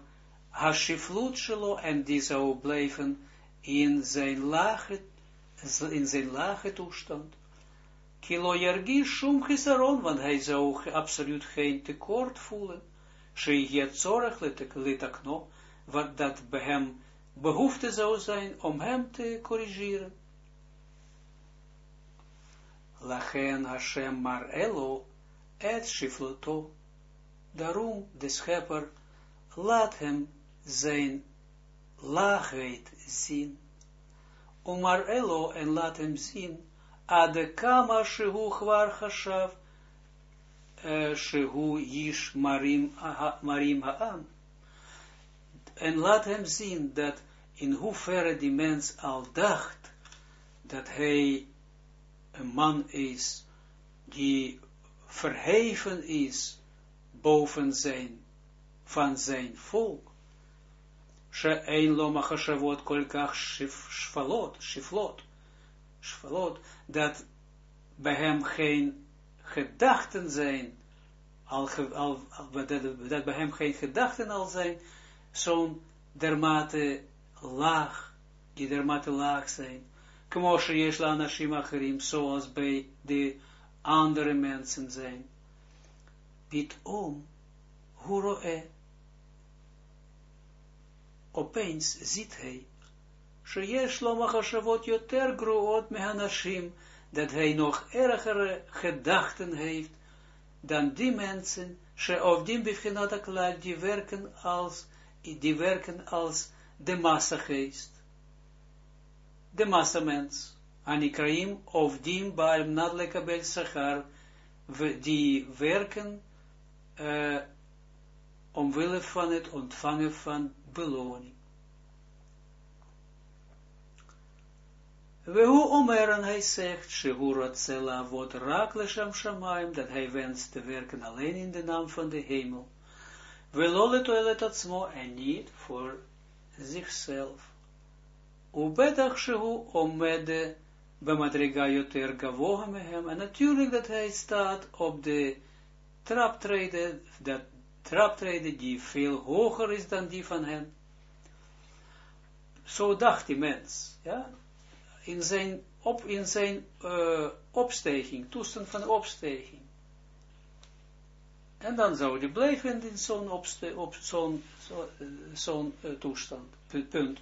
Hashiflut Shelo, en die zou blijven in zijn lage in zijn lage toestand. Kilo yargi shum chisaron, want hij zou absoluut geen tekort voelen. Sheihet zorg litakno, wat dat bij hem behoefte zou zijn om hem te corrigeren. Lachen Hashem mar elo et shifloto. Daarom de schepper laat hem zijn laagheid zien. Omar Elo en laat hem zien, Adekama shehu chwar chashav, shehu yish marim, ha'am. En laat hem zien dat in hoeverre die mens al dacht dat hij een man is die verheven is boven zijn, van zijn volk. She'ein lo machashavot kolkach shifalot, shiflot, shifalot, dat bij hem geen gedachten zijn, al, al, dat, bij hem geen gedachten al zijn, zo'n dermate laag, die dermate laag zijn. Kmoshe Yeshla Anashim Acherim, zoals bij de andere mensen zijn. Pitom, huroe, opeens ziet hij, Sheyesh lo machashavot yoter groot mehanashim, dat hij nog ergere gedachten heeft dan die mensen, of die bevchinat die werken als, die werken als de massageest, de massamens, anikraim of die baal nadlekabel sachar, die werken uh, omwille van het ontvangen van beloning. We omer en hij zegt, Shehura Tzela wordt raak lesham shamaim, dat hij wenst te werken alleen in de naam van de hemel. We lolle toilet atzmo en niet voor zichzelf. Ubetach shehu omede bemadriga yoter gavoha mehem, en natuurlijk dat hij staat op de traptreden, dat traptreden die veel hoger is dan die van hen. Zo dacht die mens, ja, in zijn, op, in zijn uh, opstijging, toestand van opstijging. En dan zou die blijven in zo'n op zo'n zo, zo uh, toestand, punt.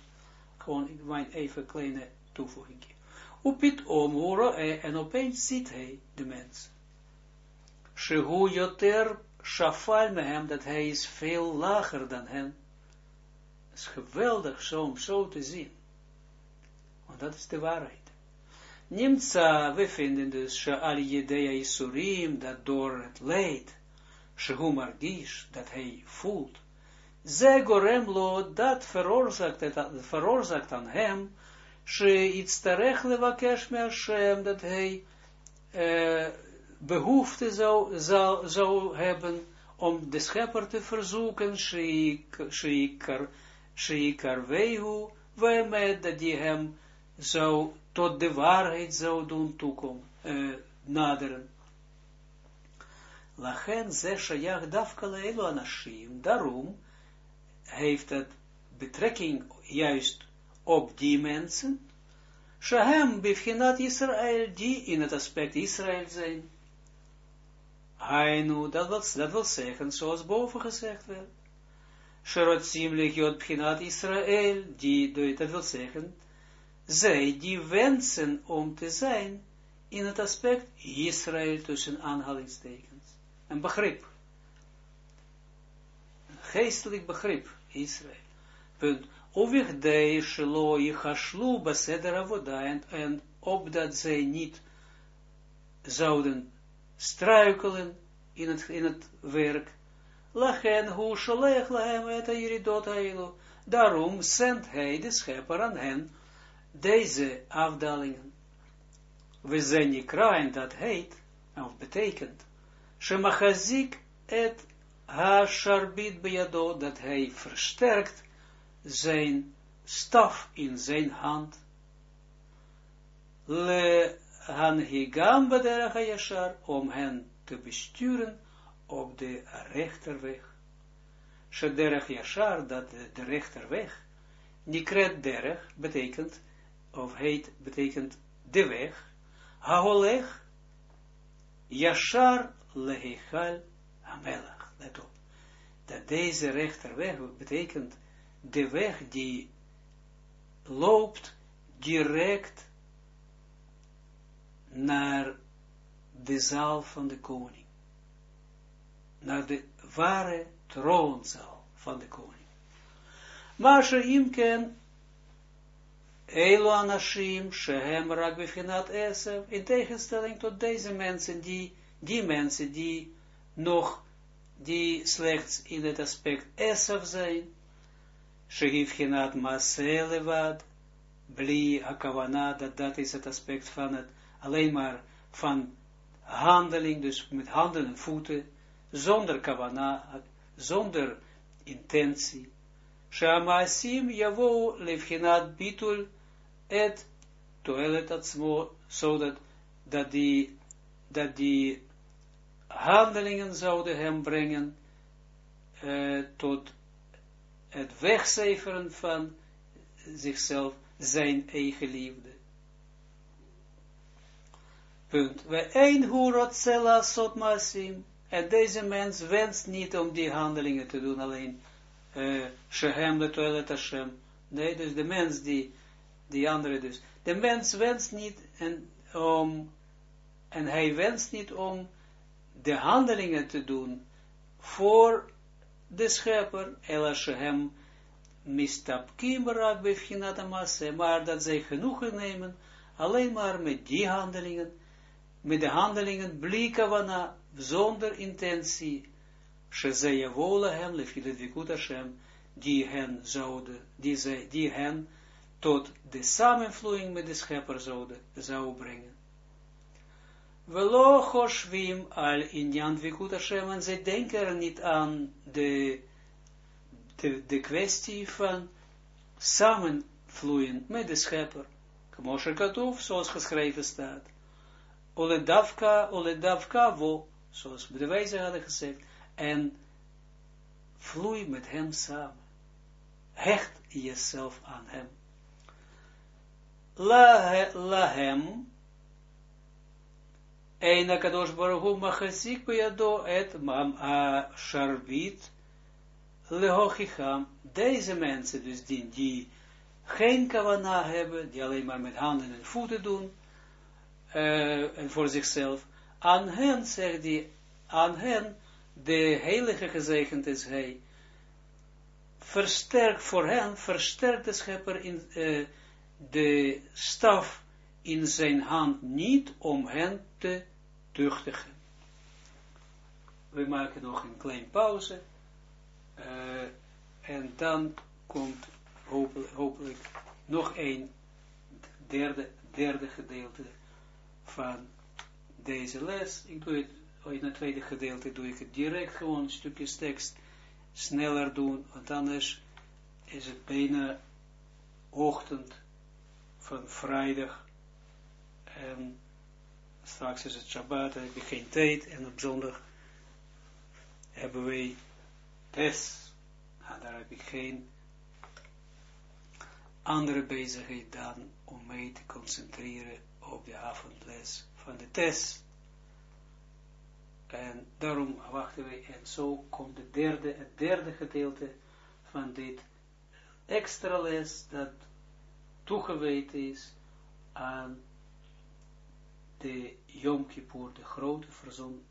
Gewoon mijn even kleine toevoeging. Upit om en opeens ziet hij de mens. Shehu yoter shafal mehem, dat hij is veel lager dan hen. Het is geweldig zo om zo te zien. Want dat is de waarheid. Nimtza, we vinden dus, Sha'al Yedea Isurim, dat door het leed, Shehu Margish, dat hij voelt, Ze gorem dat veroorzaakt, het, veroorzaakt aan hem, She iets terecht levakesh me Hashem, dat hij uh, behoefte zou, zou, zou hebben om de schepper te verzoeken, Sheikar Vehu, waarmee dat die hem zou tot de waarheid zou doen toekomen, uh, naderen. Lachen ze shayach dafka leilo anashim, daarom heeft het betrekking juist op die mensen, Shahem bivchinat Israël, die in het aspect Israël zijn. Hainu, dat wil, dat wil zeggen, zoals boven gezegd werd. Sherotzim legiot bivchinat Israël, die, dat wil zeggen, zij die wensen om te zijn in het aspect Israël tussen aanhalingstekens. Een begrip. Een geestelijk begrip, Israël. Punt. Ovigdei shelo yichashlu baseder avoda en, opdat zij niet zouden struikelen in het, in het werk. Lachen hu sholech lahem et. Daarom zendt hij de schepper aan hen deze afdalingen. We zijn niet dat heet, of betekent, shemachazik et ha-sharbit bejado, dat hij versterkt zijn staf in zijn hand. Le hanhigam yashar, om hen te besturen op de rechterweg. Shederach yashar, dat de rechterweg, nikret derech, betekent of heet, betekent de weg, haoleg, yashar lehichal hamelach. Let. Dat deze rechterweg betekent de weg die loopt direct naar de zaal van de koning. Naar de ware troonzaal van de koning. Maar imken Elo anashim, shehem rak befinat esef, in tegenstelling tot deze mensen, die, die mensen die nog, die slechts in het aspect esef zijn, shehif genat maaselevad, bli akavana, dat dat is het aspect van het, alleen maar van handeling, dus met handen en voeten, zonder kavana, zonder intentie. Shamasim javo levchinat bitul et toelet atzmo, zodat dat die, dat die handelingen zouden hem brengen uh, tot het wegcijferen van zichzelf, zijn eigen liefde. Punt. We een hurot zela sot masim. En deze mens wenst niet om die handelingen te doen alleen. Uh, Shehem de toilet Hashem. Nee, dus de mens die, die andere dus. De mens wenst niet en, om, en hij wenst niet om de handelingen te doen voor de schepper, Ela Shehem mistapkim rak bevchinat amasse, maar dat zij genoegen nemen alleen maar met die handelingen, met de handelingen blikavana, zonder intentie, Shezeye wola hem, lefilet Hashem, die hen zouden, die, zij, die hen tot de samenvloeiing met de schepper zouden, zou brengen. Velo choshvim al inyan vikut Hashem, en zij denken er niet aan de, de, de kwestie van samenvloeien met de schepper. Kmosher Katuf, zoals geschreven staat. Ole davka, ole davka wo, zoals de wijze hadden gezegd, en vloei met hem samen. Hecht jezelf aan hem. La, la hem, Eina kadosh baruch machazik bejado et mam a sharbit lehochicham. Deze mensen dus die, die geen kavana hebben, die alleen maar met handen en voeten doen, uh, en voor zichzelf, aan hen, zegt hij, aan hen, de heilige gezegend is hij, versterkt voor hen, versterkt de schepper in uh, de staf in zijn hand niet om hen te tuchtigen. We maken nog een klein pauze. Uh, en dan komt hopelijk, hopelijk nog een derde, derde gedeelte van deze les. Ik doe het, in het tweede gedeelte doe ik het direct gewoon stukjes tekst sneller doen, want anders is het bijna ochtend van vrijdag. En straks is het Shabbat, heb je geen tijd. En op zondag hebben wij test, en daar heb ik geen andere bezigheid dan om mij te concentreren op de avondles van de test. En daarom wachten we, en zo komt de derde, het derde gedeelte van dit extra les, dat toegewijd is aan de Yom Kippur, de grote verzon.